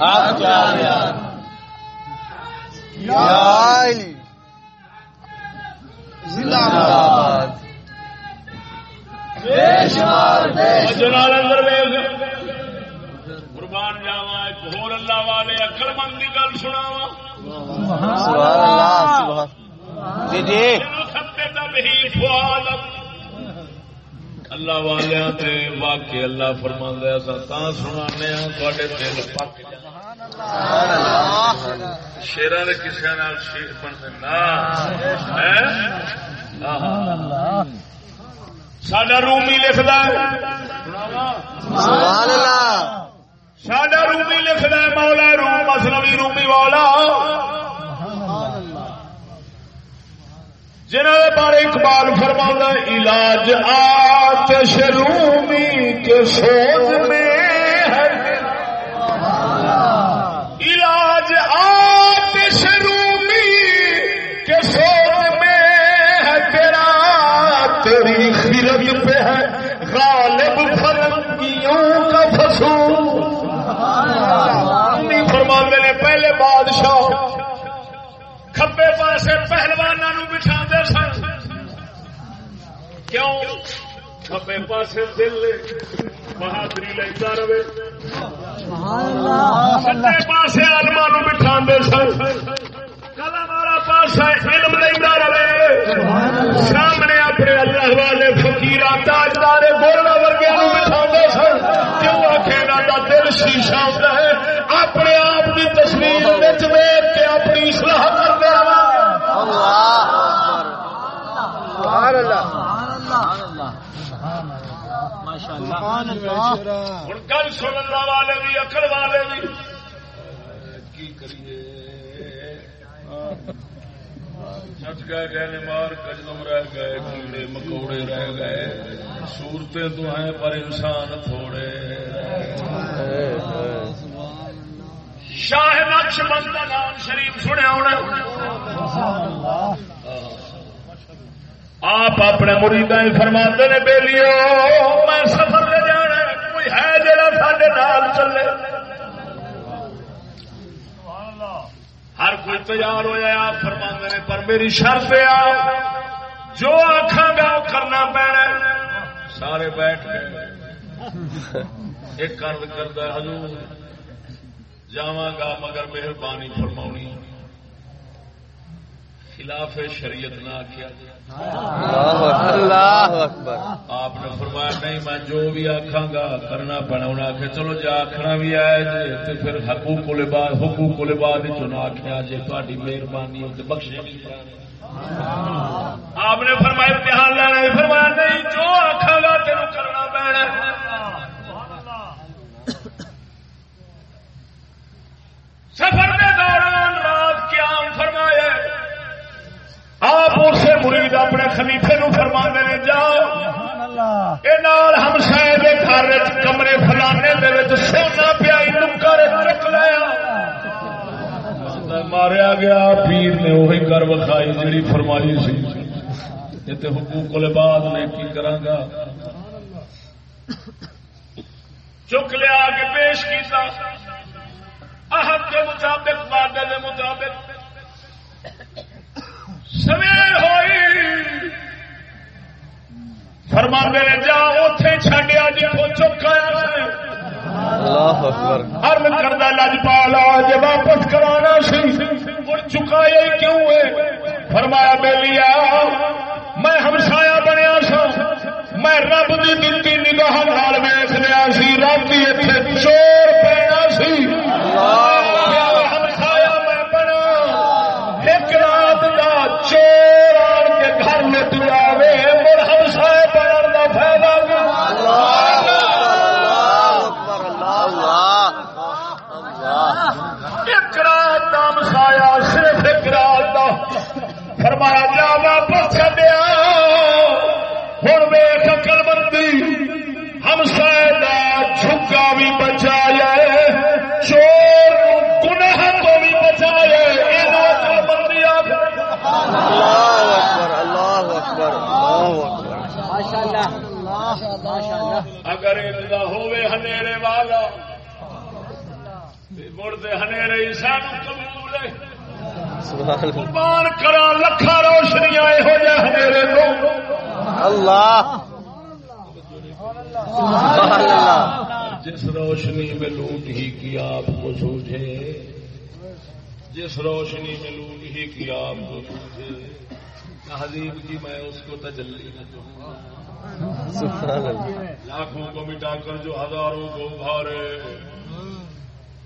آپ کیا یا علی۔ زندہ باد اندر قربان جاوا ایک ہور اللہ والے اکل مند کی گل سناوا جی جی اللہ والوں تے واقع اللہ فرما اصا سنانے دل پک شیران نے کسی شیر سڈا رومی لکھتا سڈا رومی لکھتا مولا روم مسلمی رومی والا جنہوں بارے اقبال فرما علاج آتش رومی کے سوچ میں۔ ہے غالب فرنگیوں کا فصول۔ فرماندے نے پہلے بادشاہ۔ کھبے پاسے پہلوانوں بٹھا سن۔ کیوں؟ کھبے پاسے دل بہادری لیتا رہے۔ سجے پاسے آلما بٹھا سن۔ کلا مارا پاسا علم لیتا رہے۔ سامنے اپنے اللہ والے فکیر تاجدار بولنا ورگیا بٹھا سن کیوں کا دل شیشہ ہوتا ہے اپنے آپ کی تصویر ویچ کے اپنی سلاح کر دیا سبحان اللہ ہوں کل سننا والے بھی اکل والے بھی سچ گئے گئے مار کجلم رہ گئے کیڑے مکوڑے رہ گئے صورتیں تو ہیں پر انسان تھوڑے شاہ نقش بند کا نام شریف سنیا ہونا آپ اپنے مریدا فرما نے بے بیلیو میں سفر لے جانا کوئی ہے جڑا سارے نال چلے ہر کوئی تیار ہو جائے آپ فرما نے، پر میری شرط آ جو آخا گا وہ کرنا پینا سارے بیٹھ گئے۔ ایک کرد کرتا حضور جاواں مگر مہربانی فرما خلاف شریعت نہ کیا اللہ اکبر۔ آپ نے فرمایا، نہیں، میں جو بھی آخا گا کرنا پینا انہیں آخیا چلو جی آخنا بھی آئے جی پھر حقوق کو لباس حقوق کو لباس چنا آخیا جی تاری مہربانی ہو تو بخشے آپ نے فرمایا، امتحان لینا فرمایا، نہیں، جو آخا گا تین کرنا پینا سفر کے دوران رات قیام فرمایا آپ اسے مرید اپنے خلیفے نو فرما نے جاؤ۔ یہ ہم شاید گھر کمرے فلانے دے سونا پیا نکر رکھ لیا۔ ماریا گیا پیر نے وہی کر وکھائی جی فرمائی سی۔ یہ تو حقوق بعد میں کی کرا گا؟ چک لیا کے پیش کیتا۔ احد کے مطابق وعدے کے مطابق۔ سویر ہوئی۔ فرما نے جا اتے چڈیا جتوں چکایا اللہ اکبر۔ ارد کردہ لجپالا جی واپس کرانا سی۔ مڑ چکایا کیوں ہے؟ فرمایا بیلیا میں ہمسایا بنیا سا۔ میں رب کی دلتی نگاہ نال ویس لیا سی۔ رب اتنے چور پینا ایک قربان کرا لکھا روشنیاں تو۔ اللہ۔ سبحان اللہ۔ جس روشنی میں لوٹ ہی کی آپ کو سوچے جس روشنی میں لوں گی کی آپ کو مجھے تہذیب کی میں اس کو تجلی نہ گا لاکھوں کو مٹا کر جو ہزاروں کو ابھارے۔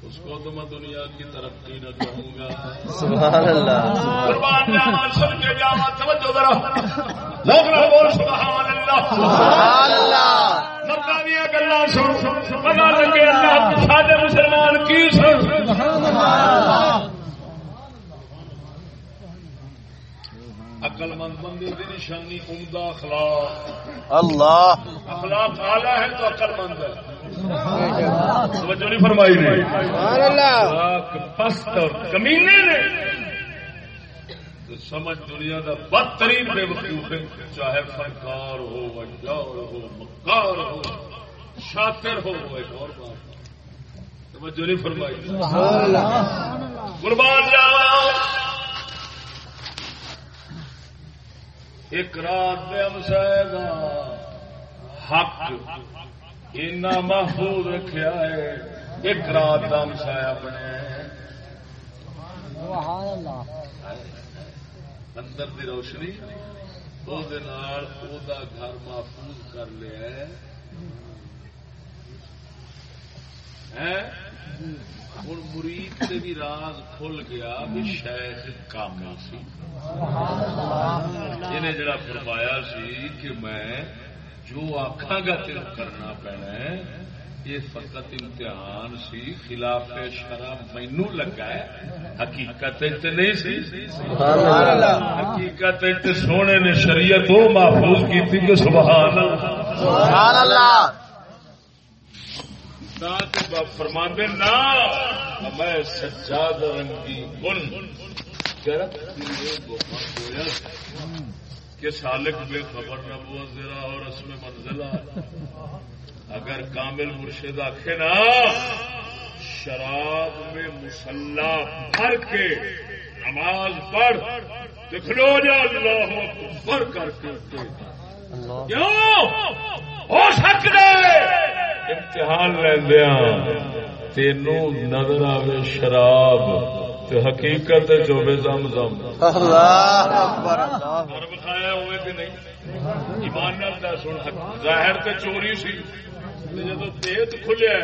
اس کو تو میں دنیا کی ترقی نہ کہوں گا۔ سبحان اللہ۔ قربان جاوا سن کے جاوا توجہ ذرا۔ لوگ نہ بول سبحان اللہ۔ سبحان اللہ۔ مکہ دیا گلا سن پتا لگے اللہ سارے مسلمان کی سن۔ عقل مند بندے کی نشانی عمدہ اخلاق۔ اللہ۔ اخلاق اعلیٰ ہے تو عقل مند ہے۔ توجہ نہیں فرمائی نے۔ پست اور کمینے نے۔ سمجھ دنیا کا بدترین بے وقوف ہے، چاہے فنکار ہو وجار ہو، مکار ہو، شاطر ہو، ایک اور بات۔ توجہ نہیں فرمائی قربان جاوا ایک رات میں ہم حق۔ اینا محفوظ رکھا ہے ایک رات کا ہمسایا بنے اندر دی روشنی وہ گھر محفوظ کر لیا ہے؟ ہوں مرید سے بھی راز کھل گیا بھی شیخ کامل سی انہیں جڑا فرمایا سی کہ میں جو آخا گا تین کرنا پینا ہے یہ فقط امتحان سی خلاف شرح مینو لگا ہے۔ حقیقت تے نہیں سی۔ حقیقت تے سونے نے شریعت وہ محفوظ کی تھی کہ سبحان اللہ۔ سبحان اللہ۔ فرماندے نہ میں سجاد رنگی بن گرت کہ سالک بے خبر نہ وہ ذرا اور میں منزلہ۔ اگر کامل مرشد آخے نا شراب میں مسلح بھر کے نماز پڑھ دکھلو جا اللہ اکبر کر کے کیوں؟ ہو سکتا ہے امتحان لیندیا تینوں نظر آوے شراب۔ تو حقیقت چوبے زم زم اللہ اکبر اللہ اور بخایا ہوئے کہ نہیں ایمان نال دا سن حق- ظاہر تے چوری سی جب پیت کھلیا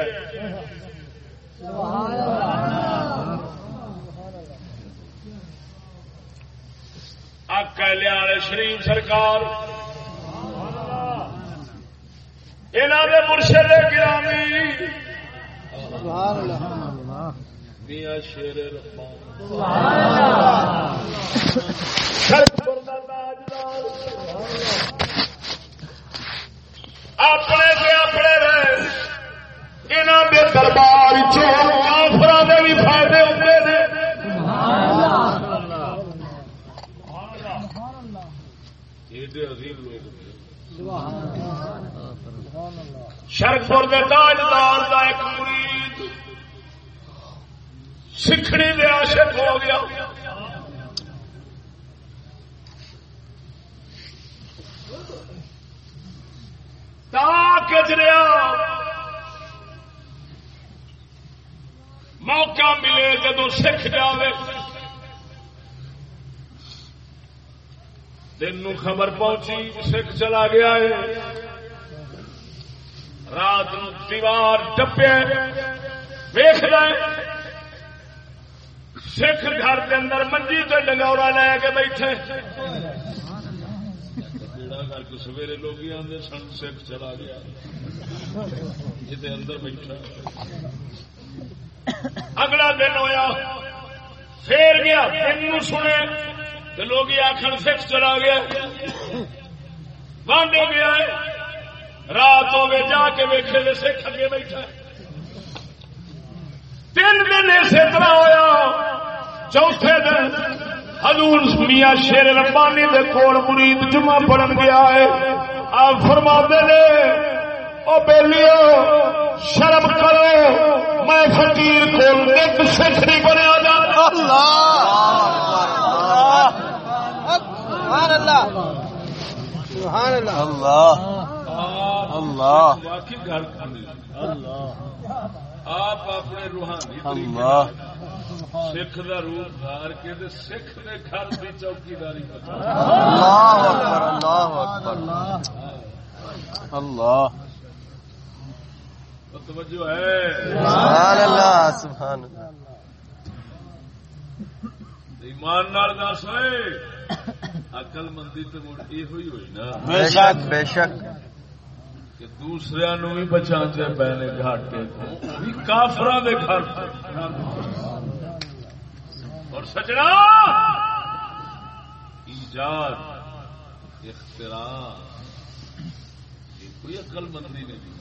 والے شریف سرکار انہوں نے مرشد گرامی سبحان اللہ شیر اپنے سے اپنے رہے انہوں کے دربار چافر کے بھی فائدے ہوتے ہیں ایڈے عظیم لوگ شرکپور کے تاجدار کا ایک مرید سکھڑی دے عاشق ہو گیا۔ کچریا موقع ملے جدو سکھ جائے دن خبر پہنچی، سکھ چلا گیا ہے۔ رات دیوار ٹپیا ویخ سکھ گھر کے اندر منجی تو ڈنگورا لے کے بیٹھے۔ کر کے سویرے لوگ آدھے سن سکھ چلا گیا۔ یہ اندر بیٹھا۔ اگلا دن ہویا پھر گیا دن نو سنے تو لوگ آخر سکھ چلا گیا۔ وانڈے گیا رات ہوگی جا کے تو سکھ اگے بیٹھا۔ تین دن اسی طرح ہوا چوتھے دن حضور میاں شیر ربانی دے کول مرید جمعہ پڑھن گیا ہے آپ فرما نے او بیلیو شرم کرو میں فقیر کول ایک سکھ نہیں بنیا جاتا سبحان اللہ سبحان اللہ اللہ اللہ واقعی آپ اپنے روحانی اللہ سکھ دا روپ دھار کے تے سکھ دے گھر دی چوکیداری اللہ اکبر اللہ اکبر۔ اللہ۔ توجہ ہے؟ سبحان اللہ سبحان اللہ۔ ایمان نال دس ہوئے عقل مندی تو مڑ ہوئی ہوئی نا۔ بے شک بے شک۔ کہ دوسرے نو بھی بچاندے پے نے گھاٹے تو بھی کافراں دے گھر تو۔ اور سجنا! ایجاد، اختراع۔ یہ کوئی عقل مندی نہیں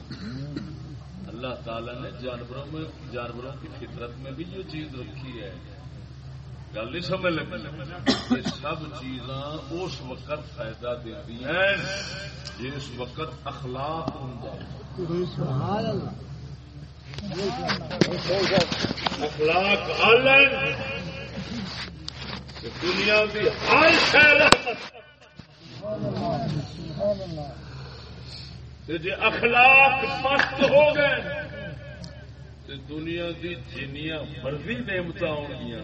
اللہ تعالی نے جانوروں میں، جانوروں کی فطرت میں بھی جو چیز رکھی ہے۔ گل نہیں سمجھ لگی؟ یہ سب چیزاں اس وقت فائدہ دیتی ہیں جس وقت اخلاق ہوں اخلاق دنیا کی ہر شہر جی اخلاق مست ہو گئے تو دنیا کی جنیاں مرضی نعمت ہو گیا۔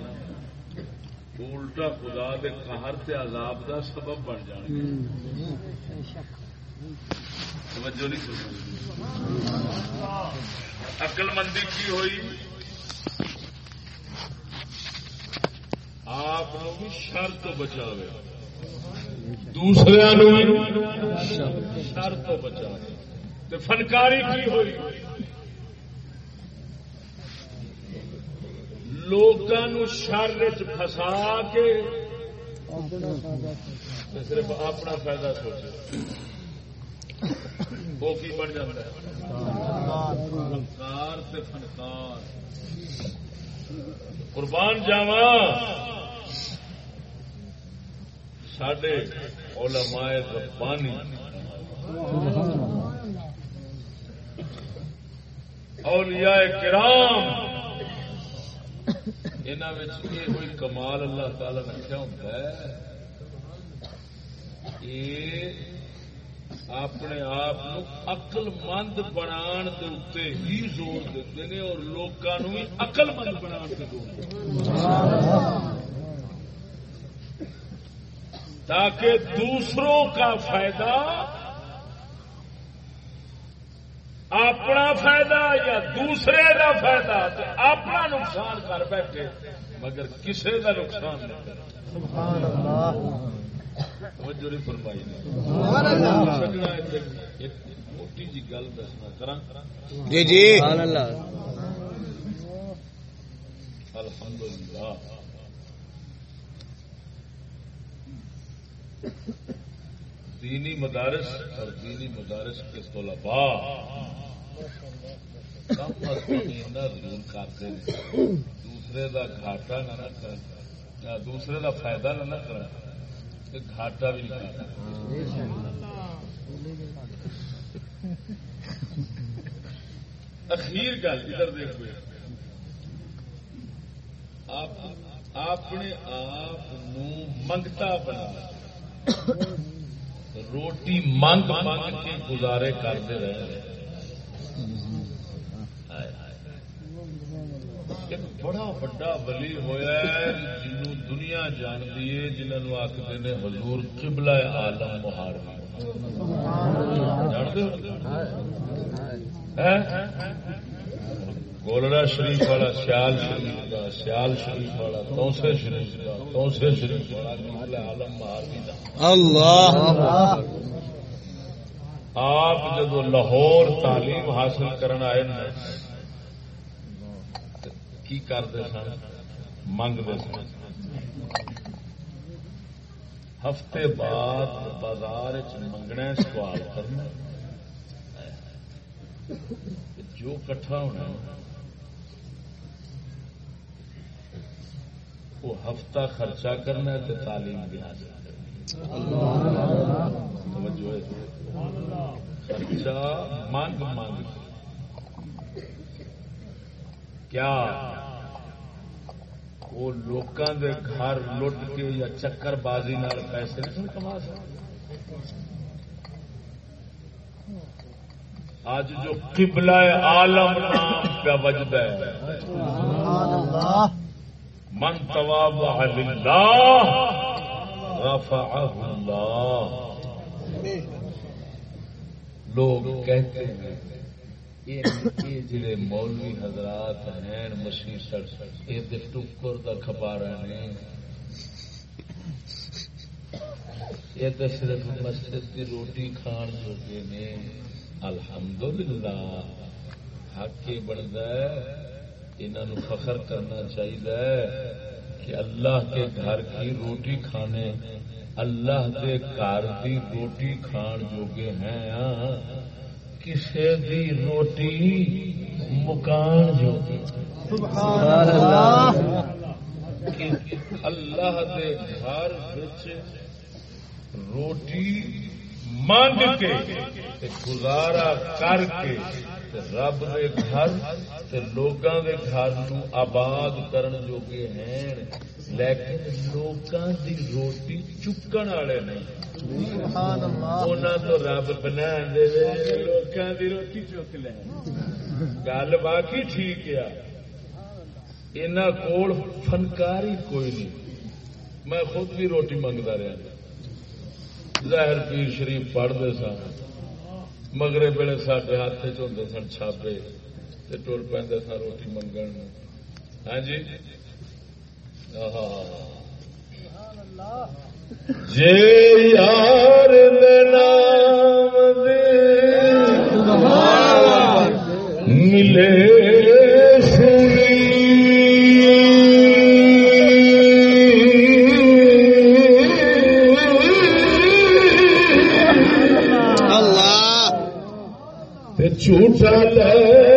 الٹا خدا دے قہر تے عذاب دا سبب بن جان توجہ نہیں سمجھ عقل مندی کی ہوئی؟ آپ بھی شر تو بچاوے۔ دوسرے شر تو بچاوے۔ تے فنکاری کی ہوئی؟ لوگوں شر فسا کے صرف اپنا فائدہ سوچے۔ وہ کی بن جاتا ہے؟ فنکار تے فنکار۔ قربان جاوا سڈے علماء ربانی۔ اولیاء کرام۔ انہاں وچ یہ کوئی کمال اللہ تعالی نے رکھا ہوتا ہے۔ یہ اپنے آپ اقل مند بنا ہی زور دیتے ہیں اور لوگوں بھی اقل مند بنا کے زور دیتے تاکہ دوسروں کا فائدہ اپنا فائدہ یا دوسرے کا فائدہ اپنا نقصان کر بیٹھے مگر کسی کا نقصان نہیں فرمائی ایک موٹی جی گل دسنا جی جی۔ الحمدللہ۔ دینی مدارس اور دینی مدارس کے طلباء کم از کم اتنا ضرور کرتے ہیں۔ دوسرے دا گھاٹا نہ نہ کرن۔ دوسرے دا فائدہ نہ نہ کرن۔ گھاٹا بھی نہیں کرنا۔ اخیر گل ادھر دیکھو۔ آپ اپنے آپ منگتا بنا۔ روٹی منگ منگ کے گزارے کرتے رہے ایک بڑا بڑا ولی ہوا جنوں دنیا جانتی ہے جنہوں آخر نے حضور قبلہ عالم مہاروی جانتے گولڑا شریف والا سیال شریف کا سیال شریف والا توسے شریف کا توسے شریف والا عالم مہاروی اللہ۔ آپ جب لاہور تعلیم حاصل کرن آئے نا کی کرتے سن؟ منگتے سن۔ ہفتے بعد بازار منگنا سوال کرنا جو کٹھا ہونا وہ ہفتہ خرچہ کرنا ہے تعلیم بھی حاصل کرنا خرچہ مانگ مانگ کیا وہ لوکاں دے گھر لٹ کے یا چکر بازی نال پیسے نہیں کما سکتے؟ اج جو قبلہ عالم نام پہ وجد ہے۔ من تواضع لله رفعه الله. لوگ کہتے ہیں، یہ جڑے مولوی حضرات ہیں مسیح سڑ یہ تے ٹکر دا کھپارا نہیں یہ تو صرف مسجد کی روٹی کھان جوگے نے۔ الحمدللہ، حق یہ بنتا ہے۔ انہوں فخر کرنا چاہیے کہ اللہ کے گھر کی روٹی کھانے اللہ کے گھر کی روٹی کھان جوگے ہیں۔ کسی دی روٹی مکان سبحان اللہ دے گھر روٹی منگ کے گزارا کر کے رب دے گھر تے لوگاں دے گھر نو آباد کرن جوگے ہیں لیکن لوگاں دی روٹی چکن والے نہیں سبحان اللہ انہاں تو رب بنا دے لوگاں دی روٹی چک لے گل باقی ٹھیک ہے انہاں کول فنکاری کوئی نہیں میں خود بھی روٹی منگتا رہا ظاہر پیر شریف پڑھتے سن مگرے ویلے سارے ہاتھ چ سن چھاپے ٹر پہ سن روٹی منگن ہاں جی جے یار دے نام دے ملے جھوٹا لے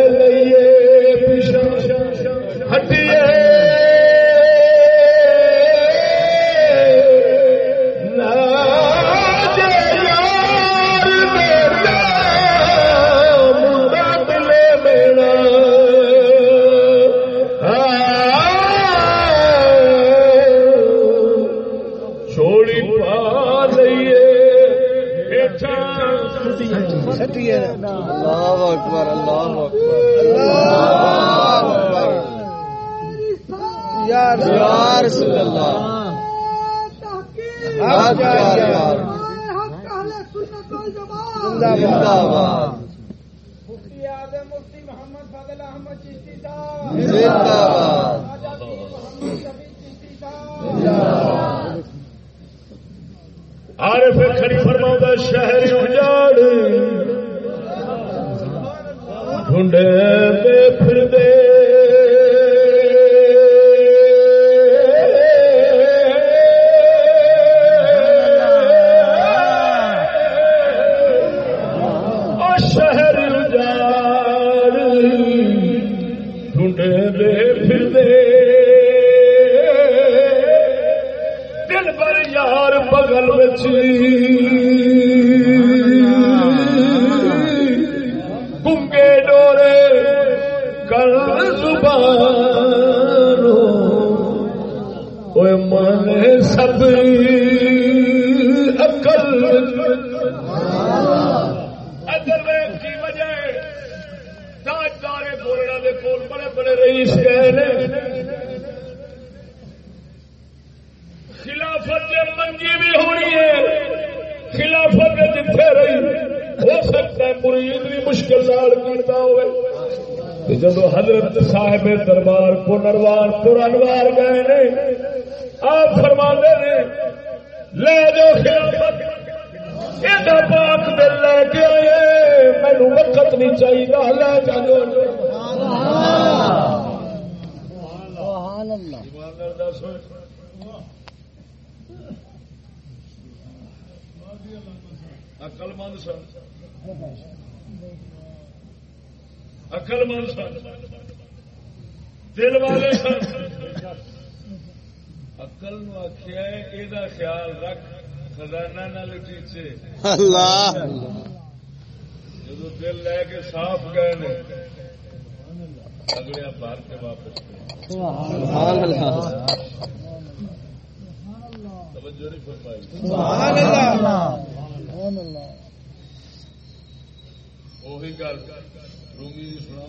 رومی جی سنا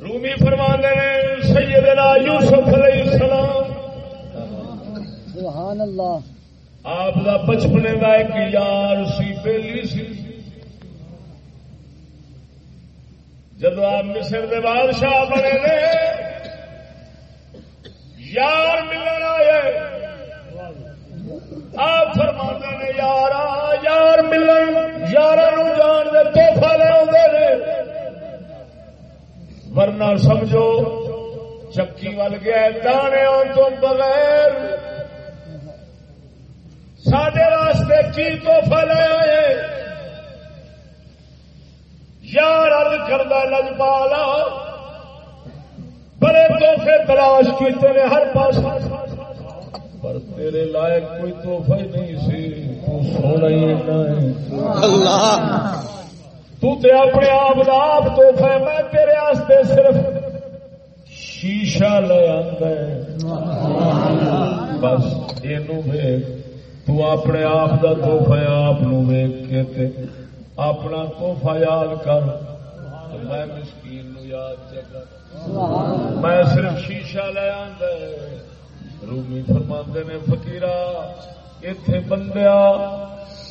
رومی فرما نے سیدنا یوسف علیہ السلام۔ سبحان اللہ آپ دا بچپنے کا ایک یار سی بیلی سی۔ جب آپ مصر دے بادشاہ بنے نے یار ملن آئے۔ آپ فرما نے یار یار ملن یار جان دے توحفہ لے آتے نے۔ ورنہ سمجھو، چکی ول گیا دانے تو بغیر۔ سڈے واسطے کی توحفہ لے آئے؟ یار ارد کردہ لجپالا بڑے تحفے تلاش کیتے نے، ہر پاس پر تیرے لائق کوئی تحفہ ہی نہیں سی تو سونا ہی ہے۔ اللہ۔ تو تے اپنے آپ دا آپ تحفہ ہے میں تیرے واسطے صرف شیشہ لے آندا ہے۔ بس اینو ویکھ تو اپنے آپ دا تحفہ ہے آپ نو ویکھ کے تے اپنا تحفہ یاد کر۔ میں مسکین نو یاد چکر میں صرف شیشہ لے آندا ہے۔ رومی فرماندے نے، فقیرا، ایتھے بندیا،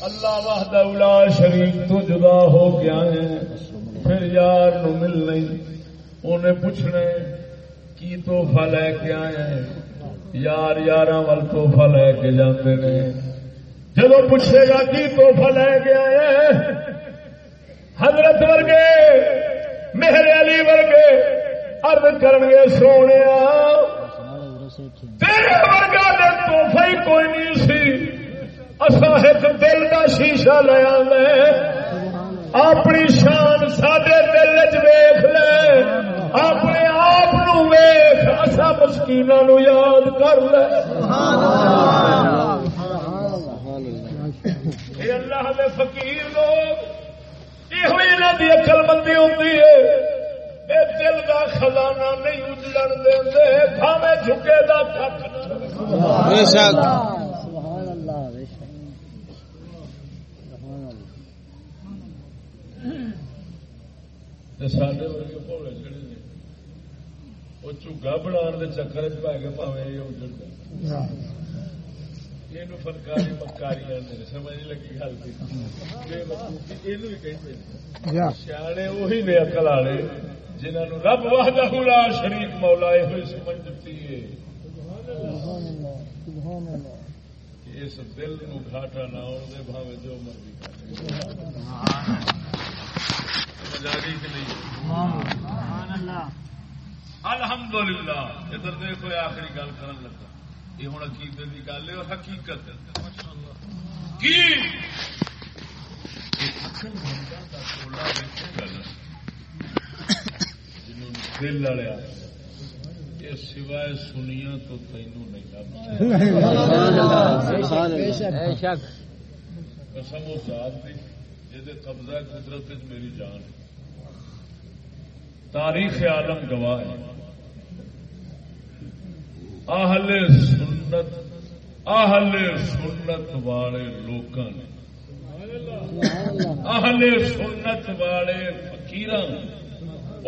اللہ وحدہ الا شریک تو جدا ہو گیا ہے۔ پھر یار نو مل نہیں۔ انہیں پوچھنے، کی تحفہ لے کے آئے ہیں؟ یار یار ول تحفہ لے کے جاندے نے۔ جب پوچھے گا، کی تحفہ لے کے آئے ہیں؟ حضرت ورگے میرے علی ورگے ارد کرنگے سونے تیرے ورگا دے توحفہ ہی کوئی نہیں سی۔ اصا ایک دل کا شیشہ لیا لے اپنی شان سڈے دل چ لے۔ اپنے آپ ویخ اصا مسکین نو یاد کر لے۔ اللہ دے فقیر لوگ یہ دی اکل مندی ہوتی ہے اے دل دا خزانہ نہیں اجڑن دے بھاوے جھکے دا کھ بے شک۔ سبحان اللہ بے شک سبحان اللہ سڈے ورگے پوڑے چڑے نے۔ وہ چوگا بنا چکر چ پی کے پاوے یہ اجڑ یہ فنکاری مکاری آدھے سمجھ نہیں لگی گل کی۔ یہ سیانے وہی نے اکل والے۔ جنہوں رب واہدہ لا شریک مولا یہ سمجھ دیتی ہے۔ اس دل نو گھاٹا نہ ہو بھاوے جو مرضی کر سمجھ ادھر دیکھو آخری گل کرن لگا۔ یہ ہوں عقیدے کی گل ہے، اور حقیقت کی یہ اکل بندہ دا ٹولا ویکھے گا نا، جنہوں نے دل لڑیا یہ سوائے سنیا تو تینوں نہیں لب سبحان اللہ۔ سبحان بے اللہ شک۔ قسم و ذات دی جہد قبضہ قدرت وچ میری جان تاریخ عالم گواہ ہے۔ اہل سنت اہل سنت والے لوکاں نے۔ سبحان اللہ۔ اہل سنت والے فقیر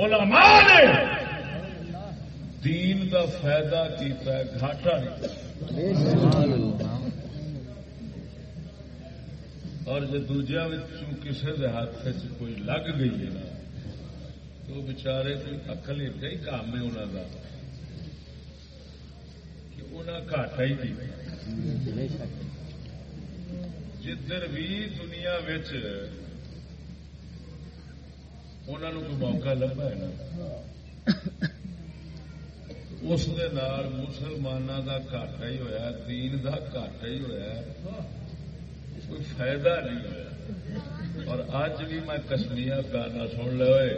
علماء نے دین دا فائدہ کیتا ہے، گھاٹا نہیں۔ اور جب دوجیا کسی کے ہاتھ کوئی لگ گئی ہے نا، تو بچارے کوئی اکل ایک ہی کام ہے انہوں کا کہ انہیں گھاٹا ہی کی جدھر بھی دنیا انہوں کو کوئی موقع لبا ہے نا اس دے نال مسلمانوں دا گھاٹا ہی ہویا دین دا گھاٹا ہی ہویا کوئی فائدہ نہیں ہوا اور اج بھی میں کسمیا گانا سن لے ہوئے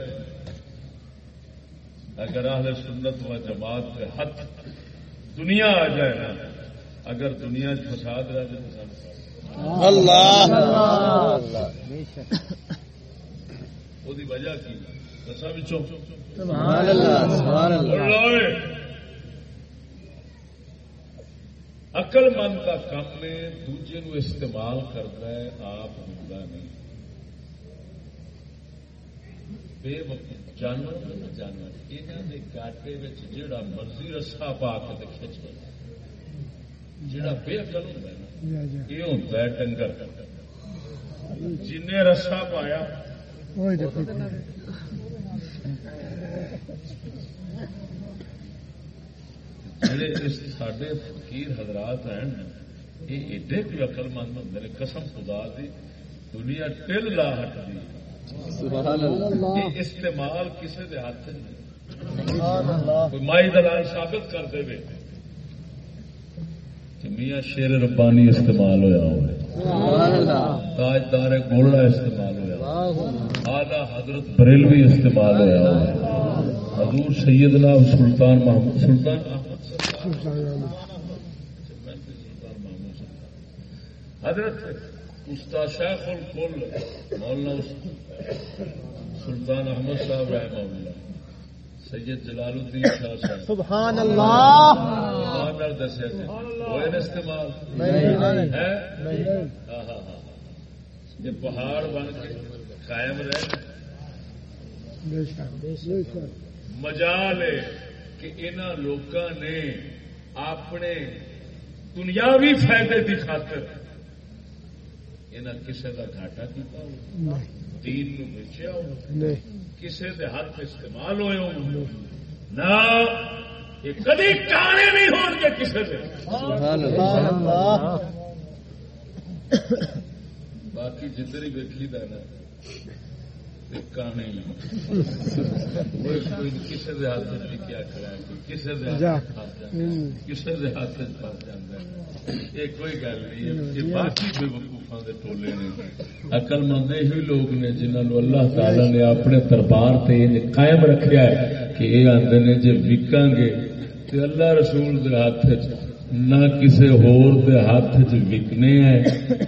اگر اہل سنت و جماعت کے ہاتھ دنیا آ جائے نا اگر دنیا فساد رہ جائے اللہ اللہ بے شک وہ وجہ کی دسا بچوں اقل مند کا کام ہے دوجے نو استعمال کرتا ہے آپ ہوتا نہیں بے وقوف جانور نے جانور یہاں کے گاٹے جڑا مرضی رسا پا کے کھچ جڑا بے عقل ہوتا ہے نا یہ ہوتا ہے ڈنگر جن رسا پایا سڈے فقیر حضرات ہیں یہ ایڈے بھی عقل مند ہوں میرے قسم خدا دی دنیا ٹل لا اللہ یہ استعمال کسی دے ہاتھ نہیں کوئی مائی دلال ثابت کر دے کہ میاں شیر ربانی استعمال ہویا ہوئے سبحان اللہ تاجدار گولڑا استعمال آلہ حضرت بریلوی استعمال ہوئے حضور سیدنا سلطان محمود سلطان حضرت استاد شیخ الکل مولانا سلطان احمد صاحب رحمہ اللہ سید جلال الدین شاہ صاحب۔ سبحان اللہ ہوئے نا استعمال نہیں ہے ہاں ہاں ہاں۔ یہ پہاڑ بن کے قائم رہے۔ مجال ہے کہ انہوں لوگوں نے اپنے دنیاوی فائدے کی خاطر انہیں کسی کا گھاٹا ہو دین نو بیچیا ہو کسی کے ہاتھ استعمال ہوئے ہو۔ نہ کدی کانے نہیں ہون گے کسی اللہ۔ باقی ہی ویکھی دا نا کسی ہاتھ میں کیا کرا کسی۔ کسی ہاتھ پس یہ کوئی گل نہیں یہ باقی بے وقوفا کے ٹولے نے۔ اقل مند یہ لوگ نے جنہوں نے اللہ تعالی نے اپنے دربار سے قائم رکھا ہے کہ یہ آتے نے جی وکاں گے تو اللہ رسول ہاتھ چ نہ کسی ہور دے ہاتھ چ وکنے ہیں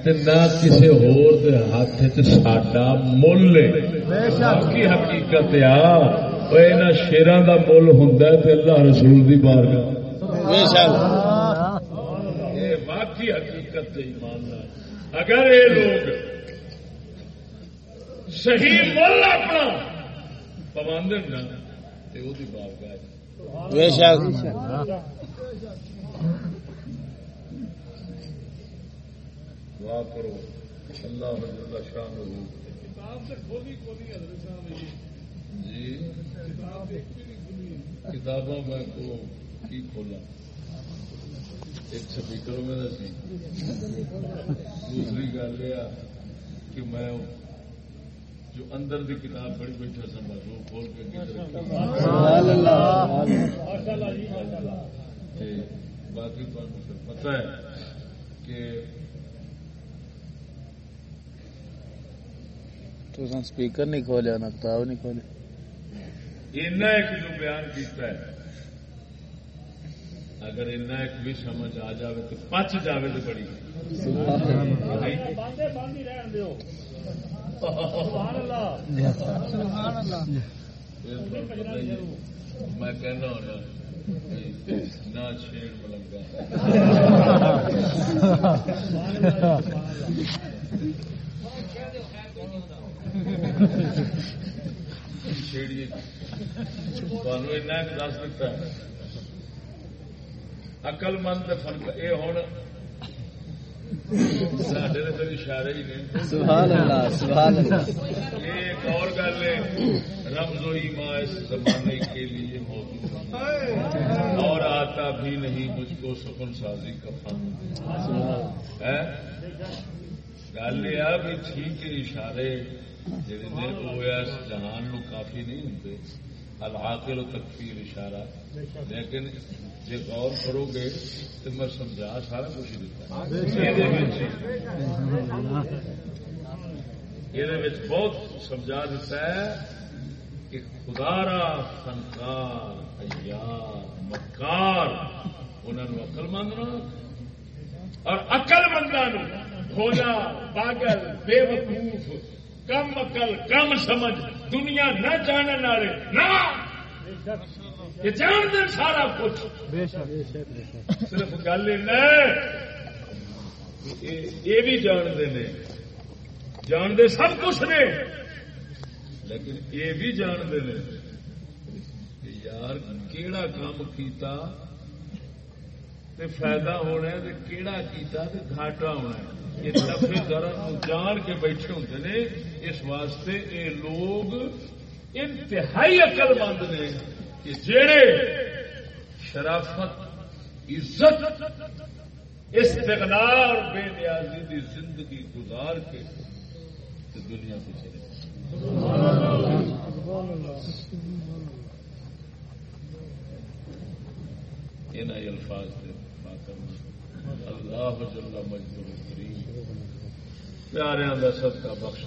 تے نہ کسی ہور دے ہاتھ چ ساڈا مل ہے۔ باقی حقیقت آ شیران دا مل ہوں تے اللہ رسول دی بارگاہ۔ بے شک یہ واقعی حقیقت ایمان اگر یہ لوگ صحیح مل اپنا پابند نا بارگاہ بے شک دعا کرو اللہ جل شان ہو جی؟ کتابوں میں کو کی کھولا؟ ایک سپیکروں میں دسی دوسری گل یہ کہ میں جو اندر دی کتاب پڑھی بیٹھا سا بس وہ کھول کے اللہ تے باقی پتہ ہے کہ تو سپیکر نہیں کھولیا نہ کتاب نہیں کھولی۔ اینا ایک جو بیان کیتا ہے اگر اینا ایک بھی سمجھ آ جاوے تو پچ جاوے تو بڑی۔ میں کہنا ہونا نہ چھیڑ ملنگا چھیڑیے تمہیں اینا ایک دس دیتا ہے اقل مند فرق یہ ہوں سڈے تو پھر اشارے ہی نہیں سبحان اللہ سبحان اللہ یہ ایک اور گل ہے رمز و ایما اس زمانے کے لیے موجود ہے اور آتا بھی نہیں مجھ کو سکون سازی کا فن گل یہ بھی ٹھیک ہے اشارے ہوا اس جہان نو کافی نہیں ہوتے العاقل و تکفیر اشارہ۔ لیکن جی غور کرو گے تو میں سمجھا سارا کچھ ہی دیتا یہ بہت سمجھا دیتا ہے کہ خدا را فنکار ایار مکار انہوں نے عقل مند اور عقل مندہ بھولا پاگل بے وقوف کم عقل کم سمجھ، دنیا نہ جاننے والے نہ! جان دے سارا کچھ۔ بے شک صرف گل یہ بھی جانتے نے۔ جانتے سب کچھ نے۔ لیکن یہ بھی جانتے ہیں یار کیڑا کام کیتا تے فائدہ ہونا ہے تے کیڑا کیتا تے گھاٹا ہونا ہے۔ یہ نفے درن جان کے بیٹھے ہوتے نے، اس واسطے یہ لوگ انتہائی عقل مند نے کہ جڑے شرافت، عزت استغنا بے نیازی دی زندگی گزار کے دنیا کو چلے ان الفاظ سے اللہ جل مجدور کریم کا صدقہ بخش۔